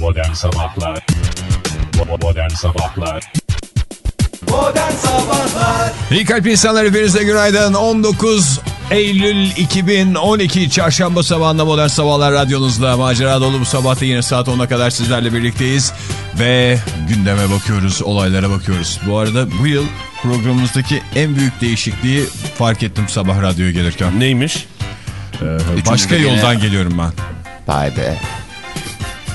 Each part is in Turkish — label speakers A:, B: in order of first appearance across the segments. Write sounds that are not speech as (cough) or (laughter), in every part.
A: Modern Sabahlar Modern Sabahlar
B: Modern Sabahlar
C: İyi kalp insanlar hepinize günaydın. 19 Eylül 2012 Çarşamba sabahında Modern Sabahlar radyonuzda macera dolu bu sabahta yine saat 10'a kadar sizlerle birlikteyiz. Ve gündeme bakıyoruz, olaylara bakıyoruz. Bu arada bu yıl programımızdaki en büyük değişikliği fark ettim sabah radyoya gelirken.
D: Neymiş?
C: Ee, başka yoldan geliyorum ben.
E: Vay be.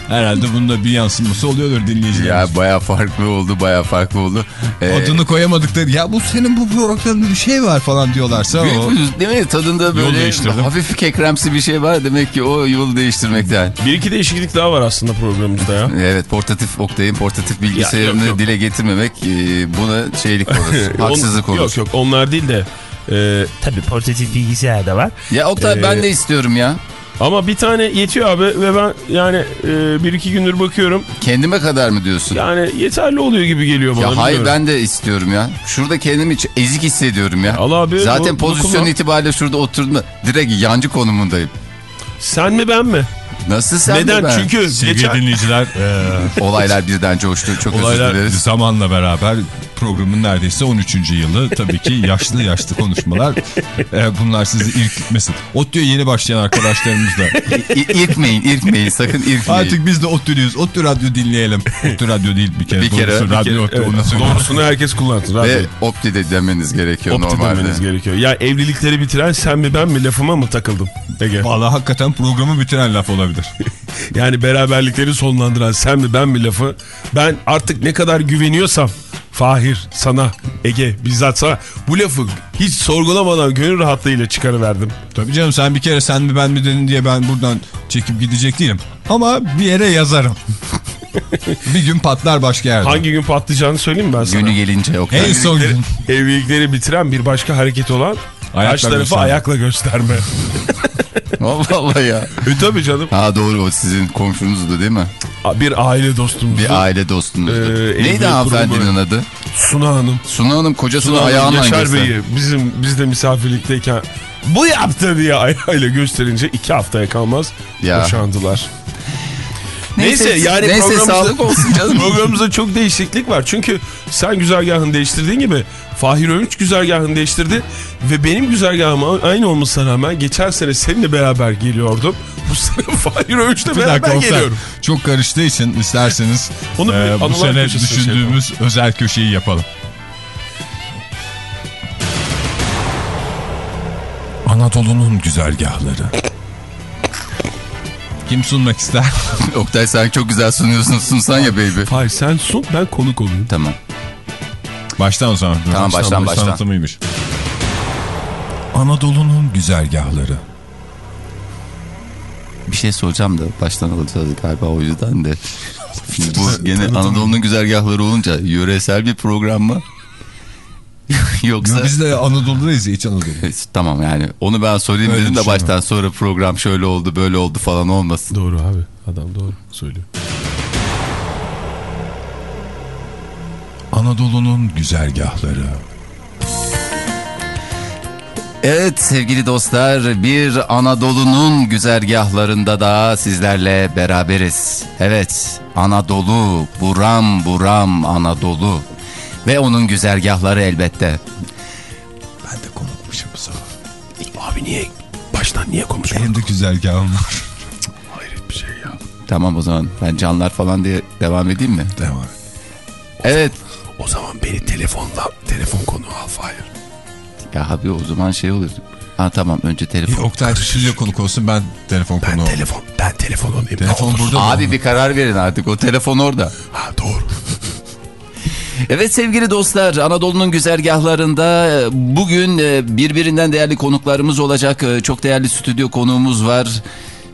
C: Herhalde bunda bir yansıması oluyordur dinleyicilerimiz.
E: Ya baya farklı oldu baya farklı oldu. Ee,
C: Adını koyamadık dedi. Ya bu senin bu programda bir şey var falan diyorlarsa
E: büyük
C: o...
E: bir- değil mi? Tadında böyle hafif kekremsi bir şey var. Demek ki o yolu değiştirmekten.
D: Bir iki değişiklik daha var aslında programımızda ya.
E: Evet portatif Oktay'ın portatif bilgisayarını
D: Ya, yok, yok.
E: dile getirmemek e, buna şeylik olur. (laughs) haksızlık olur.
D: Yok yok onlar değil de e, tabii portatif bilgisayar da var.
E: Ya Oktay
D: Ee,
E: ben de istiyorum ya.
D: Ama bir tane yetiyor abi ve ben yani e, bir iki gündür bakıyorum.
E: Kendime kadar mı diyorsun?
D: Yani yeterli oluyor gibi geliyor bana.
E: Ya hayır
D: bilmiyorum.
E: ben de istiyorum ya. Şurada kendimi hiç ezik hissediyorum ya.
D: Al abi,
E: Zaten
D: bu- bu
E: pozisyon
D: kullan.
E: itibariyle şurada oturdum. Direkt yancı konumundayım.
D: Sen mi ben mi?
E: Nasıl sen
D: Neden?
E: de ben?
D: Çünkü
C: Sevgili
D: geçen...
C: dinleyiciler, (laughs) e,
E: Olaylar birden coştu. Çok özür
C: olaylar
E: dileriz.
C: zamanla beraber programın neredeyse 13. yılı. Tabii ki yaşlı yaşlı konuşmalar. E, bunlar sizi irkitmesin. ODTÜ'ye yeni başlayan arkadaşlarımız da.
E: İ- İrkmeyin, irkmeyin. Sakın irkmeyin.
C: Artık biz de ODTÜ'lüyüz. ODTÜ radyo dinleyelim. ODTÜ radyo değil bir kere.
E: Bir kere,
C: Doğrusu
E: bir
C: radyo
E: kere,
C: ODTÜ.
D: Evet,
C: onu
D: doğrusunu herkes kullansın. Radyo.
E: Ve opti de demeniz gerekiyor
D: Opti
E: normalde.
D: demeniz gerekiyor. Ya evlilikleri bitiren sen mi ben mi lafıma mı takıldım? Ege.
C: Vallahi hakikaten programı bitiren laf olabilir. (laughs)
D: Yani beraberlikleri sonlandıran sen mi ben mi lafı ben artık ne kadar güveniyorsam Fahir sana Ege bizzat sana bu lafı hiç sorgulamadan gönül rahatlığıyla çıkarıverdim.
C: Tabii canım sen bir kere sen mi ben mi dedin diye ben buradan çekip gidecek değilim. Ama bir yere yazarım. (laughs) bir gün patlar başka yerde.
D: Hangi gün patlayacağını söyleyeyim mi ben sana.
E: Günü gelince Oktay.
C: En son gün.
D: Evlilikleri bitiren bir başka hareket olan
C: Ayakla
D: karşı tarafı
C: gösterme.
D: ayakla gösterme. (laughs)
E: Allah Allah ya.
D: e tabii canım.
E: Ha doğru o sizin komşunuzdu değil mi?
D: Bir aile dostumuz.
E: Bir aile dostunuzdu.
D: Ee,
E: Neydi hanımefendinin adı?
D: Suna Hanım.
E: Suna Hanım kocasını
D: Suna
E: ayağından
D: Yaşar
E: göster.
D: Bey'i bizim biz de misafirlikteyken bu yaptı diye ayağıyla gösterince iki haftaya kalmaz
E: Ya.
D: boşandılar. Neyse, yani
E: neyse
D: programımızda-
E: sağlık olsun (laughs) canım.
D: Programımızda çok değişiklik var. Çünkü sen güzergahını değiştirdiğin gibi Fahir Öğünç güzergahını değiştirdi. Ve benim güzergahım aynı olmasına rağmen geçen sene seninle beraber geliyordum. Bu sene (laughs) Fahir Öğünç'le beraber
C: dakika
D: geliyorum.
C: Çok karıştığı için isterseniz (laughs)
D: Onu
C: e, bu sene
D: şey
C: düşündüğümüz özel köşeyi yapalım. Anadolu'nun güzergahları. Kim sunmak ister? (laughs)
E: Oktay sen çok güzel sunuyorsun. Sunsan ya baby.
D: Fahir sen sun ben konuk olayım.
E: Tamam.
C: Baştan o zaman.
E: Tamam, baştan,
C: bu
E: baştan.
C: Sanatımıymış. Anadolu'nun güzergahları.
E: Bir şey soracağım da baştan alacağız galiba o yüzden de. (laughs) Bu gene Anadolu'nun güzergahları olunca yöresel bir program mı? (laughs) Yoksa...
C: Biz de Anadolu'dayız ya, İç Anadolu.
E: Tamam yani onu ben sorayım
C: Öyle
E: dedim de
C: düşünüyorum.
E: baştan sonra program şöyle oldu böyle oldu falan olmasın.
D: Doğru abi. Adam doğru söylüyor.
C: Anadolu'nun güzergahları.
E: Evet sevgili dostlar bir Anadolu'nun güzergahlarında da sizlerle beraberiz. Evet Anadolu buram buram Anadolu ve onun güzergahları elbette.
C: Ben de konukmuşum bu sabah.
D: Abi niye baştan niye konuşmadın?
C: Benim de güzergahım var.
D: Hayret bir şey ya.
E: Tamam o zaman ben canlar falan diye devam edeyim mi?
C: Devam et.
E: Evet.
D: O zaman beni telefonla telefon konu al Fahir.
E: Ya abi o zaman şey olur. Ha tamam önce telefon.
C: Oktay stüdyo konuk olsun ben telefon
D: Ben
C: konuğu.
D: telefon ben telefon olayım.
C: Telefon burada mı?
E: Abi bir karar verin artık o telefon orada.
D: Ha doğru.
E: Evet sevgili dostlar Anadolu'nun güzergahlarında e, bugün e, birbirinden değerli konuklarımız olacak. E, Çok değerli stüdyo konuğumuz var.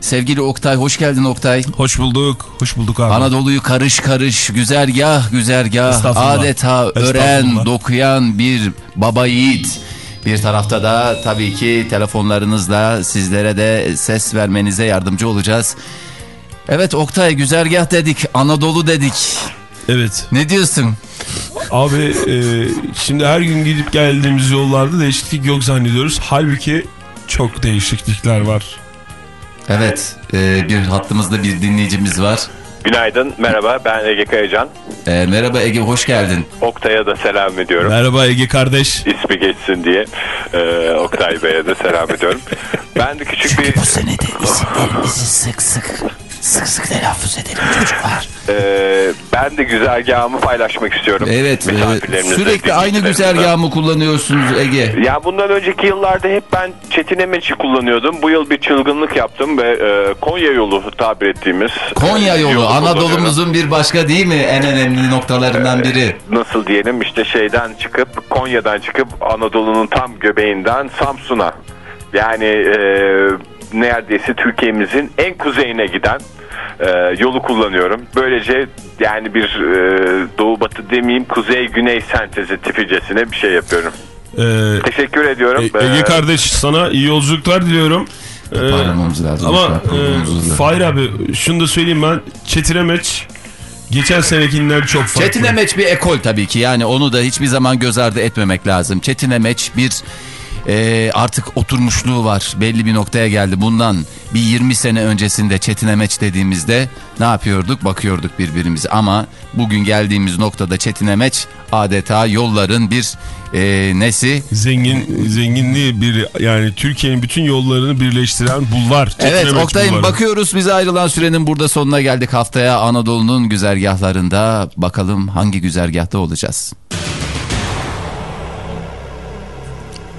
E: Sevgili Oktay hoş geldin Oktay.
D: Hoş bulduk. Hoş bulduk abi.
E: Anadolu'yu karış karış güzergah güzergah adeta ören dokuyan bir baba yiğit. Bir tarafta da tabii ki telefonlarınızla sizlere de ses vermenize yardımcı olacağız. Evet Oktay güzergah dedik Anadolu dedik.
D: Evet.
E: Ne diyorsun?
D: Abi e, şimdi her gün gidip geldiğimiz yollarda değişiklik yok zannediyoruz. Halbuki çok değişiklikler var.
E: Evet e, bir hattımızda bir dinleyicimiz var.
F: Günaydın, merhaba. Ben Ege Kayacan.
E: Ee, merhaba Ege hoş geldin.
F: Oktay'a da selam ediyorum.
D: Merhaba Ege kardeş.
F: İsmi geçsin diye ee, Oktay Bey'e de selam ediyorum. Ben de küçük bir...
E: Bu sene de isimlerimizi sık sık sık sık telaffuz edelim çocuklar. (laughs)
F: ee, ben de güzergahımı paylaşmak istiyorum.
E: Evet.
F: Misafirlerimizle,
E: sürekli aynı
F: dinleyicilerimizle.
E: güzergahı mı kullanıyorsunuz Ege?
F: Ya bundan önceki yıllarda hep ben Çetin Emeç'i kullanıyordum. Bu yıl bir çılgınlık yaptım ve e, Konya yolu tabir ettiğimiz.
E: Konya yolu
F: kullanıyorum.
E: Anadolu'muzun bir başka değil mi en önemli noktalarından biri?
F: Nasıl diyelim işte şeyden çıkıp Konya'dan çıkıp Anadolu'nun tam göbeğinden Samsun'a. Yani e, neredeyse Türkiye'mizin en kuzeyine giden e, yolu kullanıyorum. Böylece yani bir e, doğu batı demeyeyim kuzey güney sentezi tipicesine bir şey yapıyorum.
D: Ee,
F: Teşekkür ediyorum.
D: E- Ege
F: Ee,
D: kardeş sana iyi yolculuklar diliyorum. Ee,
E: Toparlamamız lazım.
D: ama e. Fahir abi şunu da söyleyeyim ben Çetiremeç geçen senekinden çok farklı.
E: Çetin Emeç bir ekol tabii ki yani onu da hiçbir zaman göz ardı etmemek lazım. Çetin Emeç bir e, artık oturmuşluğu var belli bir noktaya geldi. Bundan bir 20 sene öncesinde Çetin Emeç dediğimizde ne yapıyorduk bakıyorduk birbirimize ama bugün geldiğimiz noktada Çetin Emeç adeta yolların bir e, nesi?
D: Zengin zenginliği bir yani Türkiye'nin bütün yollarını birleştiren bulvar.
E: Evet
D: Çetiremeç
E: Oktay'ım
D: bulvarı.
E: bakıyoruz bize ayrılan sürenin burada sonuna geldik haftaya Anadolu'nun güzergahlarında bakalım hangi güzergahta olacağız.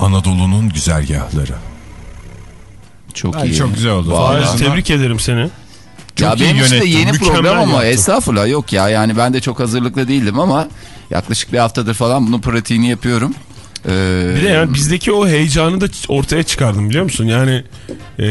C: Anadolu'nun güzergahları.
E: Çok
C: Ay,
E: iyi.
C: çok güzel oldu.
D: Fahir, tebrik ederim seni.
E: ya
C: Çok iyi
E: benim de
C: yönettin,
E: yeni
D: mükemmel
E: program ama
D: yaptın.
E: estağfurullah yok ya. Yani ben de çok hazırlıklı değildim ama yaklaşık bir haftadır falan bunun pratiğini yapıyorum. Ee,
D: Bir de yani bizdeki o heyecanı da ortaya çıkardım biliyor musun? Yani e,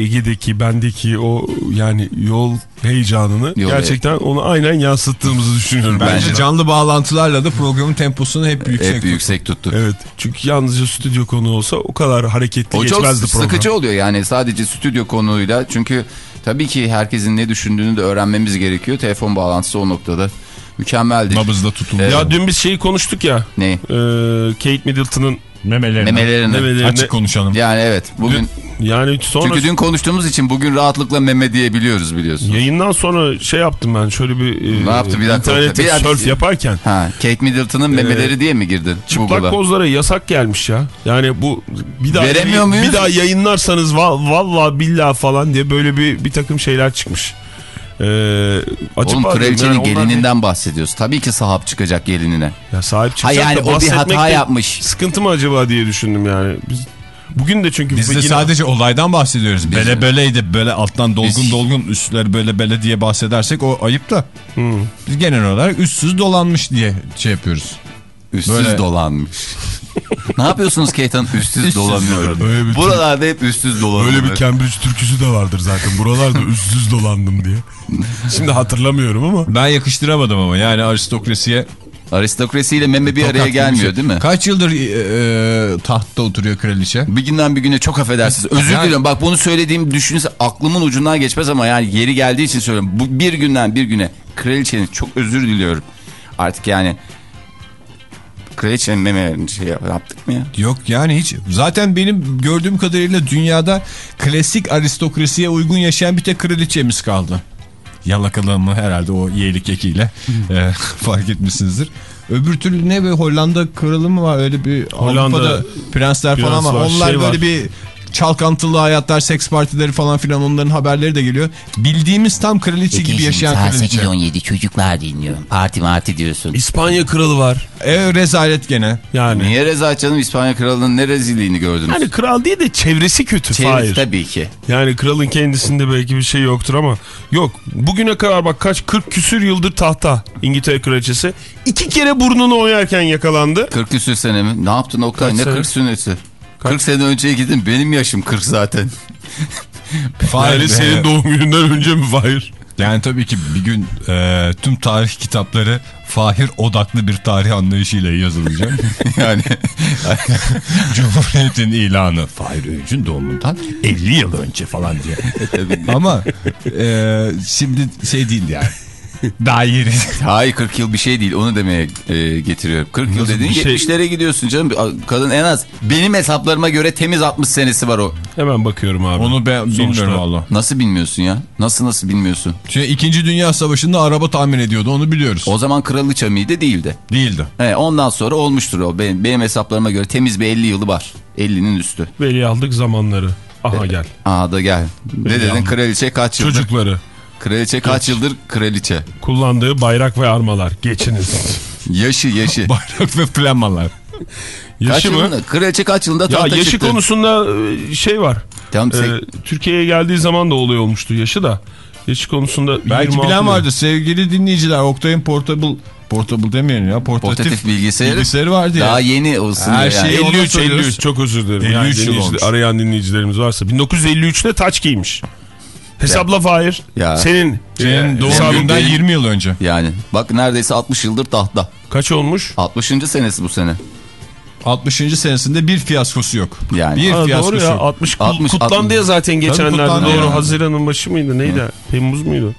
D: Ege'deki, bendeki o yani yol heyecanını
E: Yol
D: gerçekten onu aynen yansıttığımızı düşünüyorum.
C: Bence canlı bağlantılarla da programın temposunu hep yüksek.
E: hep yüksek tuttuk.
D: Evet çünkü yalnızca stüdyo konu olsa o kadar hareketli
E: O çok
D: geçmezdi program.
E: sıkıcı oluyor yani sadece stüdyo konuyla. Çünkü tabii ki herkesin ne düşündüğünü de öğrenmemiz gerekiyor. Telefon bağlantısı o noktada mükemmeldi.
C: Nabızda tutuldu.
E: Evet.
D: Ya dün biz şeyi konuştuk ya.
E: Ne?
D: e, Kate Middleton'ın
C: Memelerini.
E: Memelerini.
D: Memelerini-
C: Açık konuşalım.
E: Yani evet bugün
D: yani sonra
E: çünkü dün konuştuğumuz için bugün rahatlıkla meme diyebiliyoruz biliyorsun.
D: yayından sonra şey yaptım ben şöyle bir, e,
E: Ne yaptı? Bir dakika.
D: internette
E: Bir
D: surf yaparken
E: Ha, Kate Middleton'ın memeleri diye mi girdin
D: çıplak
E: Google'a?
D: pozlara yasak gelmiş ya. Yani bu bir daha
E: Veremiyor muyuz?
D: bir daha yayınlarsanız va- vallahi billah falan diye böyle bir bir takım şeyler çıkmış. Ee, acaba
E: Oğlum kraliçenin
D: yani onlar-
E: gelininden bahsediyoruz. Tabii ki sahip çıkacak gelinine.
D: ya sahip
E: Ha
D: çıkacak
E: yani
D: da
E: o bir hata yapmış.
D: Sıkıntı mı acaba diye düşündüm yani. Biz bugün de çünkü
C: Biz de
D: yine-
C: sadece olaydan bahsediyoruz.
E: Biz-
C: Bele beleydi böyle alttan dolgun
E: Biz-
C: dolgun üstleri böyle bele diye bahsedersek o ayıp da. Biz genel olarak üstsüz dolanmış diye şey yapıyoruz.
E: Üstsüz
C: Böyle-
E: dolanmış. (laughs) ne yapıyorsunuz Kate Hanım? Üstsüz dolanıyorum.
D: Öyle bir-
E: Buralarda hep üstsüz dolanıyorum.
D: Öyle bir Cambridge türküsü de vardır zaten. Buralarda (laughs) üstsüz dolandım diye. Şimdi hatırlamıyorum ama.
C: Ben yakıştıramadım ama yani aristokrasiye.
E: Aristokrasiyle meme bir araya
C: tokatlı bir
E: gelmiyor
C: şey.
E: değil mi?
C: Kaç yıldır e, e, tahtta oturuyor kraliçe?
E: Bir günden bir güne çok affedersiniz. Özür
C: Yani-
E: diliyorum. Bak bunu söylediğim düşünse aklımın ucundan geçmez ama yani yeri geldiği için söylüyorum. Bu bir günden bir güne kraliçenin çok özür diliyorum. Artık yani kraliçenin memelerini şey yap- yaptık mı ya?
C: Yok yani hiç. Zaten benim gördüğüm kadarıyla dünyada klasik aristokrasiye uygun yaşayan bir tek kraliçemiz kaldı. Yalakalığımı herhalde o yeğlik ekiyle e, (laughs) fark etmişsinizdir. Öbür türlü ne be Hollanda kralı mı var öyle bir
D: Hollanda
C: Avrupa'da prensler falan
D: prens
C: var, Onlar
D: şey
C: böyle
D: var.
C: bir çalkantılı hayatlar, seks partileri falan filan onların haberleri de geliyor. Bildiğimiz tam kraliçe gibi yaşayan kraliçe.
G: 17 çocuklar dinliyorum. Parti marti diyorsun.
D: İspanya kralı var.
C: E, rezalet gene.
D: Yani.
E: Niye rezalet canım İspanya kralının ne rezilliğini gördünüz?
D: Yani kral değil de çevresi kötü.
E: Çevre-
D: Hayır.
E: tabii ki.
D: Yani kralın kendisinde belki bir şey yoktur ama yok. Bugüne kadar bak kaç 40 küsür yıldır tahta İngiltere kraliçesi. iki kere burnunu oyarken yakalandı.
E: 40 küsür sene mi? Ne yaptın Oktay?
D: Kaç
E: ne
D: sene?
E: 40 senesi? 40 sene önceye gidin. Benim yaşım 40 zaten. (laughs)
C: Fahir
D: senin doğum gününden önce mi Fahir?
C: Yani tabii ki bir gün e, tüm tarih kitapları Fahir odaklı bir tarih anlayışıyla yazılacak. (laughs)
E: yani (laughs)
C: Cumhuriyetin ilanı Fahir Öğüncü'nün doğumundan 50 yıl önce falan diye. Ama e, şimdi şey değil yani. (laughs) Daha yeni.
E: Hayır 40 yıl bir şey değil onu demeye e, getiriyorum. 40 yıl dediğin
D: şey?
E: 70'lere gidiyorsun canım. Kadın en az benim hesaplarıma göre temiz 60 senesi var o.
D: Hemen bakıyorum abi.
C: Onu ben
D: Sonuçta.
C: bilmiyorum valla.
E: Nasıl bilmiyorsun ya? Nasıl nasıl bilmiyorsun?
C: Çünkü 2. Dünya Savaşı'nda araba tamir ediyordu onu biliyoruz.
E: O zaman kraliçe miydi? Değildi.
C: Değildi.
E: He, ondan sonra olmuştur o. Benim, benim hesaplarıma göre temiz bir 50 yılı var. 50'nin üstü.
D: Veli aldık zamanları. Aha gel.
E: Aha da gel. Ne dedin kraliçe kaç yıldır?
D: Çocukları.
E: Kraliçe kaç yıldır kraliçe?
D: Kullandığı bayrak ve armalar. Geçiniz.
E: Yaşı yaşı. (laughs)
C: Bayrak ve flamalar.
E: kaç
D: Yaşı mı?
E: yılında? Kraliçe kaç yılında
D: Ya
E: tahta
D: yaşı
E: çıktı?
D: konusunda e, şey var.
E: Tamam,
D: Ee, Türkiye'ye geldiği zaman da olay olmuştu yaşı da. Yaşı konusunda
C: Belki
D: 26
C: bilen vardı sevgili dinleyiciler. Oktay'ın portable Portable demeyelim ya. Portatif,
E: Portatif bilgisayarı.
C: bilgisayarı vardı ya.
E: Daha yeni olsun
C: Her
E: yani.
C: şey- Ona
D: 53
C: soruyoruz.
D: 53 çok özür dilerim.
C: 53
D: yani
C: olmuş.
D: arayan dinleyicilerimiz varsa 1953'te taç giymiş. Hesapla Fahir.
E: Ya.
D: Senin
C: Senin doğum
D: hesabın
C: gününden
D: değil.
C: 20 yıl önce.
E: Yani bak neredeyse 60 yıldır tahta.
D: Kaç olmuş?
E: 60. senesi bu sene.
C: 60. senesinde bir fiyaskosu yok.
E: Yani.
C: Bir
D: Ha,
C: fiyaskosu
D: doğru ya
C: yok.
D: 60, kut-
E: 60,
D: kutlandı
E: 60.
D: ya zaten geçenlerde. Doğru
C: ya.
D: Haziran'ın başı mıydı neydi? Temmuz muydu?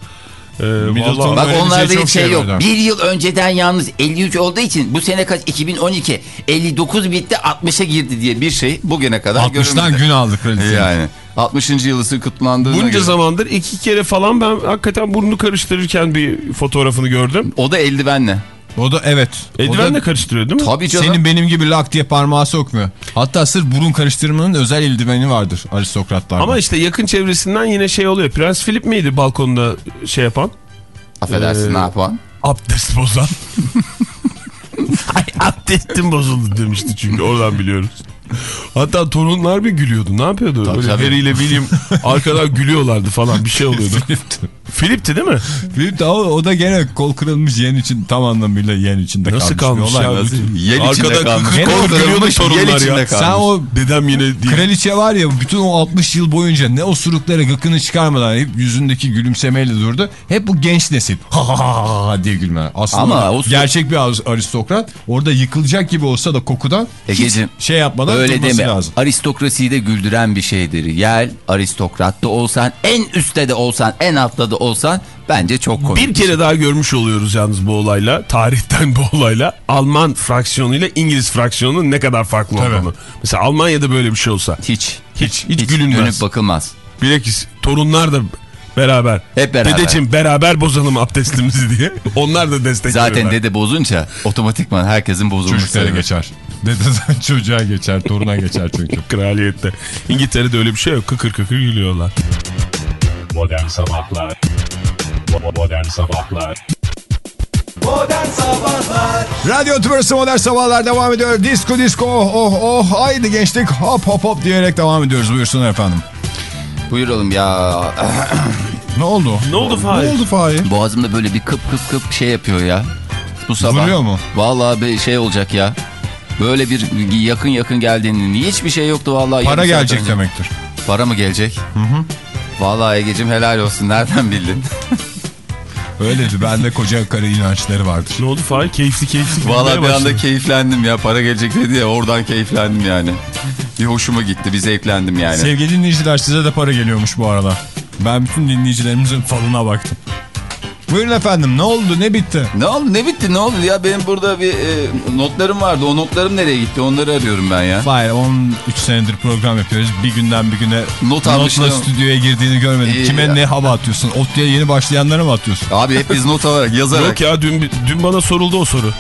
D: Ee, vallahi-
E: Bak onlarda
C: şey
E: hiç şey
C: şey
E: yok.
C: var.
G: Bir yıl önceden yalnız 53 olduğu için bu sene kaç 2012 59 bitti 60'a girdi diye.
E: bir şey bugüne kadar
C: 60'tan
E: görülmedi.
C: gün aldık.
E: Yani 60. yılısı kutlandığına
D: Bunca
E: göre.
D: zamandır iki kere falan ben hakikaten burnunu karıştırırken bir fotoğrafını gördüm.
E: O da eldivenle.
C: O da evet.
D: Eldivenle
C: da
D: karıştırıyor değil mi?
E: Tabii canım.
C: senin benim gibi lak diye parmağı sokmuyor. Hatta sırf burun karıştırmanın özel eldiveni vardır aristokratlarda.
D: Ama işte yakın çevresinden yine şey oluyor. Prens Philip miydi balkonda şey yapan?
E: Affedersin
D: Ee,
E: ne yapan?
D: Abdest bozan. (laughs) Ay abdestim bozuldu demişti çünkü oradan biliyoruz. Hatta torunlar bir gülüyordu. Ne yapıyordu?
E: Tabii,
D: Böyle
E: tabii.
D: Harry ile William arkadan gülüyorlardı falan bir şey oluyordu. (laughs) Philip'ti değil mi?
C: De o, o da gene kol kırılmış yen için tam anlamıyla yen içinde
D: Nasıl
C: kalmış. bir
D: kalmış ya?
C: Nasıl?
E: Yel içinde
D: Arkada
E: kalmış.
D: kol gülüyordu
E: kırılmış,
D: torunlar ya.
E: kalmış.
C: Sen o
D: Dedem yine değil.
C: kraliçe var ya bütün o 60 yıl boyunca ne osuruklara gıkını çıkarmadan hep yüzündeki gülümsemeyle durdu. Hep bu genç nesil. Ha ha ha ha diye gülme. Aslında
E: Ama
C: o gerçek bir aristokrat orada yıkılacak gibi olsa da kokudan hiç şey yapmadan
E: Öyle deme.
C: lazım.
E: Aristokrasiyi de güldüren bir şeydir. Yel aristokratta olsan, en üstte de olsan, en altta da olsan bence çok komik.
D: Bir kere daha görmüş oluyoruz yalnız bu olayla. Tarihten (laughs) bu olayla. Alman fraksiyonuyla İngiliz fraksiyonunun ne kadar farklı
C: Tabii.
D: olduğunu. Mesela Almanya'da böyle bir şey olsa.
E: Hiç.
D: Hiç, hiç, gülünmez.
E: Dönüp bakılmaz.
D: Bilakis torunlar da beraber.
E: Hep beraber.
D: Dedeciğim beraber bozalım abdestimizi diye. (laughs) Onlar da destek
E: Zaten dede bozunca otomatikman herkesin bozulması.
C: Çocuklara geçer. Dededen çocuğa geçer, toruna geçer çünkü. (laughs)
D: Kraliyette. İngiltere'de öyle bir şey yok. Kıkır kıkır gülüyorlar.
A: Modern Sabahlar Modern Sabahlar
B: Modern Sabahlar
C: Radyo Tümrüsü Modern Sabahlar devam ediyor. Disco disco oh oh oh haydi gençlik hop hop hop diyerek devam ediyoruz. Buyursunlar efendim.
E: Buyuralım ya.
C: Ne oldu?
D: Ne oldu Fahir?
C: Ne oldu Fahir?
E: Boğazımda böyle bir kıp kıp kıp şey yapıyor ya. Bu sabah.
C: Vuruyor mu?
E: Vallahi bir şey olacak ya. Böyle bir yakın yakın geldiğini hiçbir şey yoktu vallahi.
C: Para gelecek
E: önce.
C: demektir.
E: Para mı gelecek? Hı hı. Vallahi Ege'cim helal olsun. Nereden bildin? (laughs)
C: Öyledir. Bende koca karı inançları vardır.
D: Ne oldu Fahir? Keyifli keyifli.
E: Vallahi
D: gülmeye
E: bir anda keyiflendim ya. Para gelecek dedi ya oradan keyiflendim yani. Bir hoşuma gitti. Bir zevklendim yani.
C: Sevgili dinleyiciler size de para geliyormuş bu arada. Ben bütün dinleyicilerimizin falına baktım. Buyurun efendim ne oldu ne bitti?
E: Ne oldu ne bitti ne oldu ya benim burada bir e, notlarım vardı o notlarım nereye gitti onları arıyorum ben ya.
C: Hayır 13 senedir program yapıyoruz. Bir günden bir güne
E: Not
C: notla stüdyoya girdiğini görmedim.
E: İyi
C: Kime
E: ya.
C: ne hava atıyorsun? Otlu'ya yeni başlayanlara mı atıyorsun?
E: Abi hep biz not alarak yazarak.
D: Yok ya dün, dün bana soruldu o soru.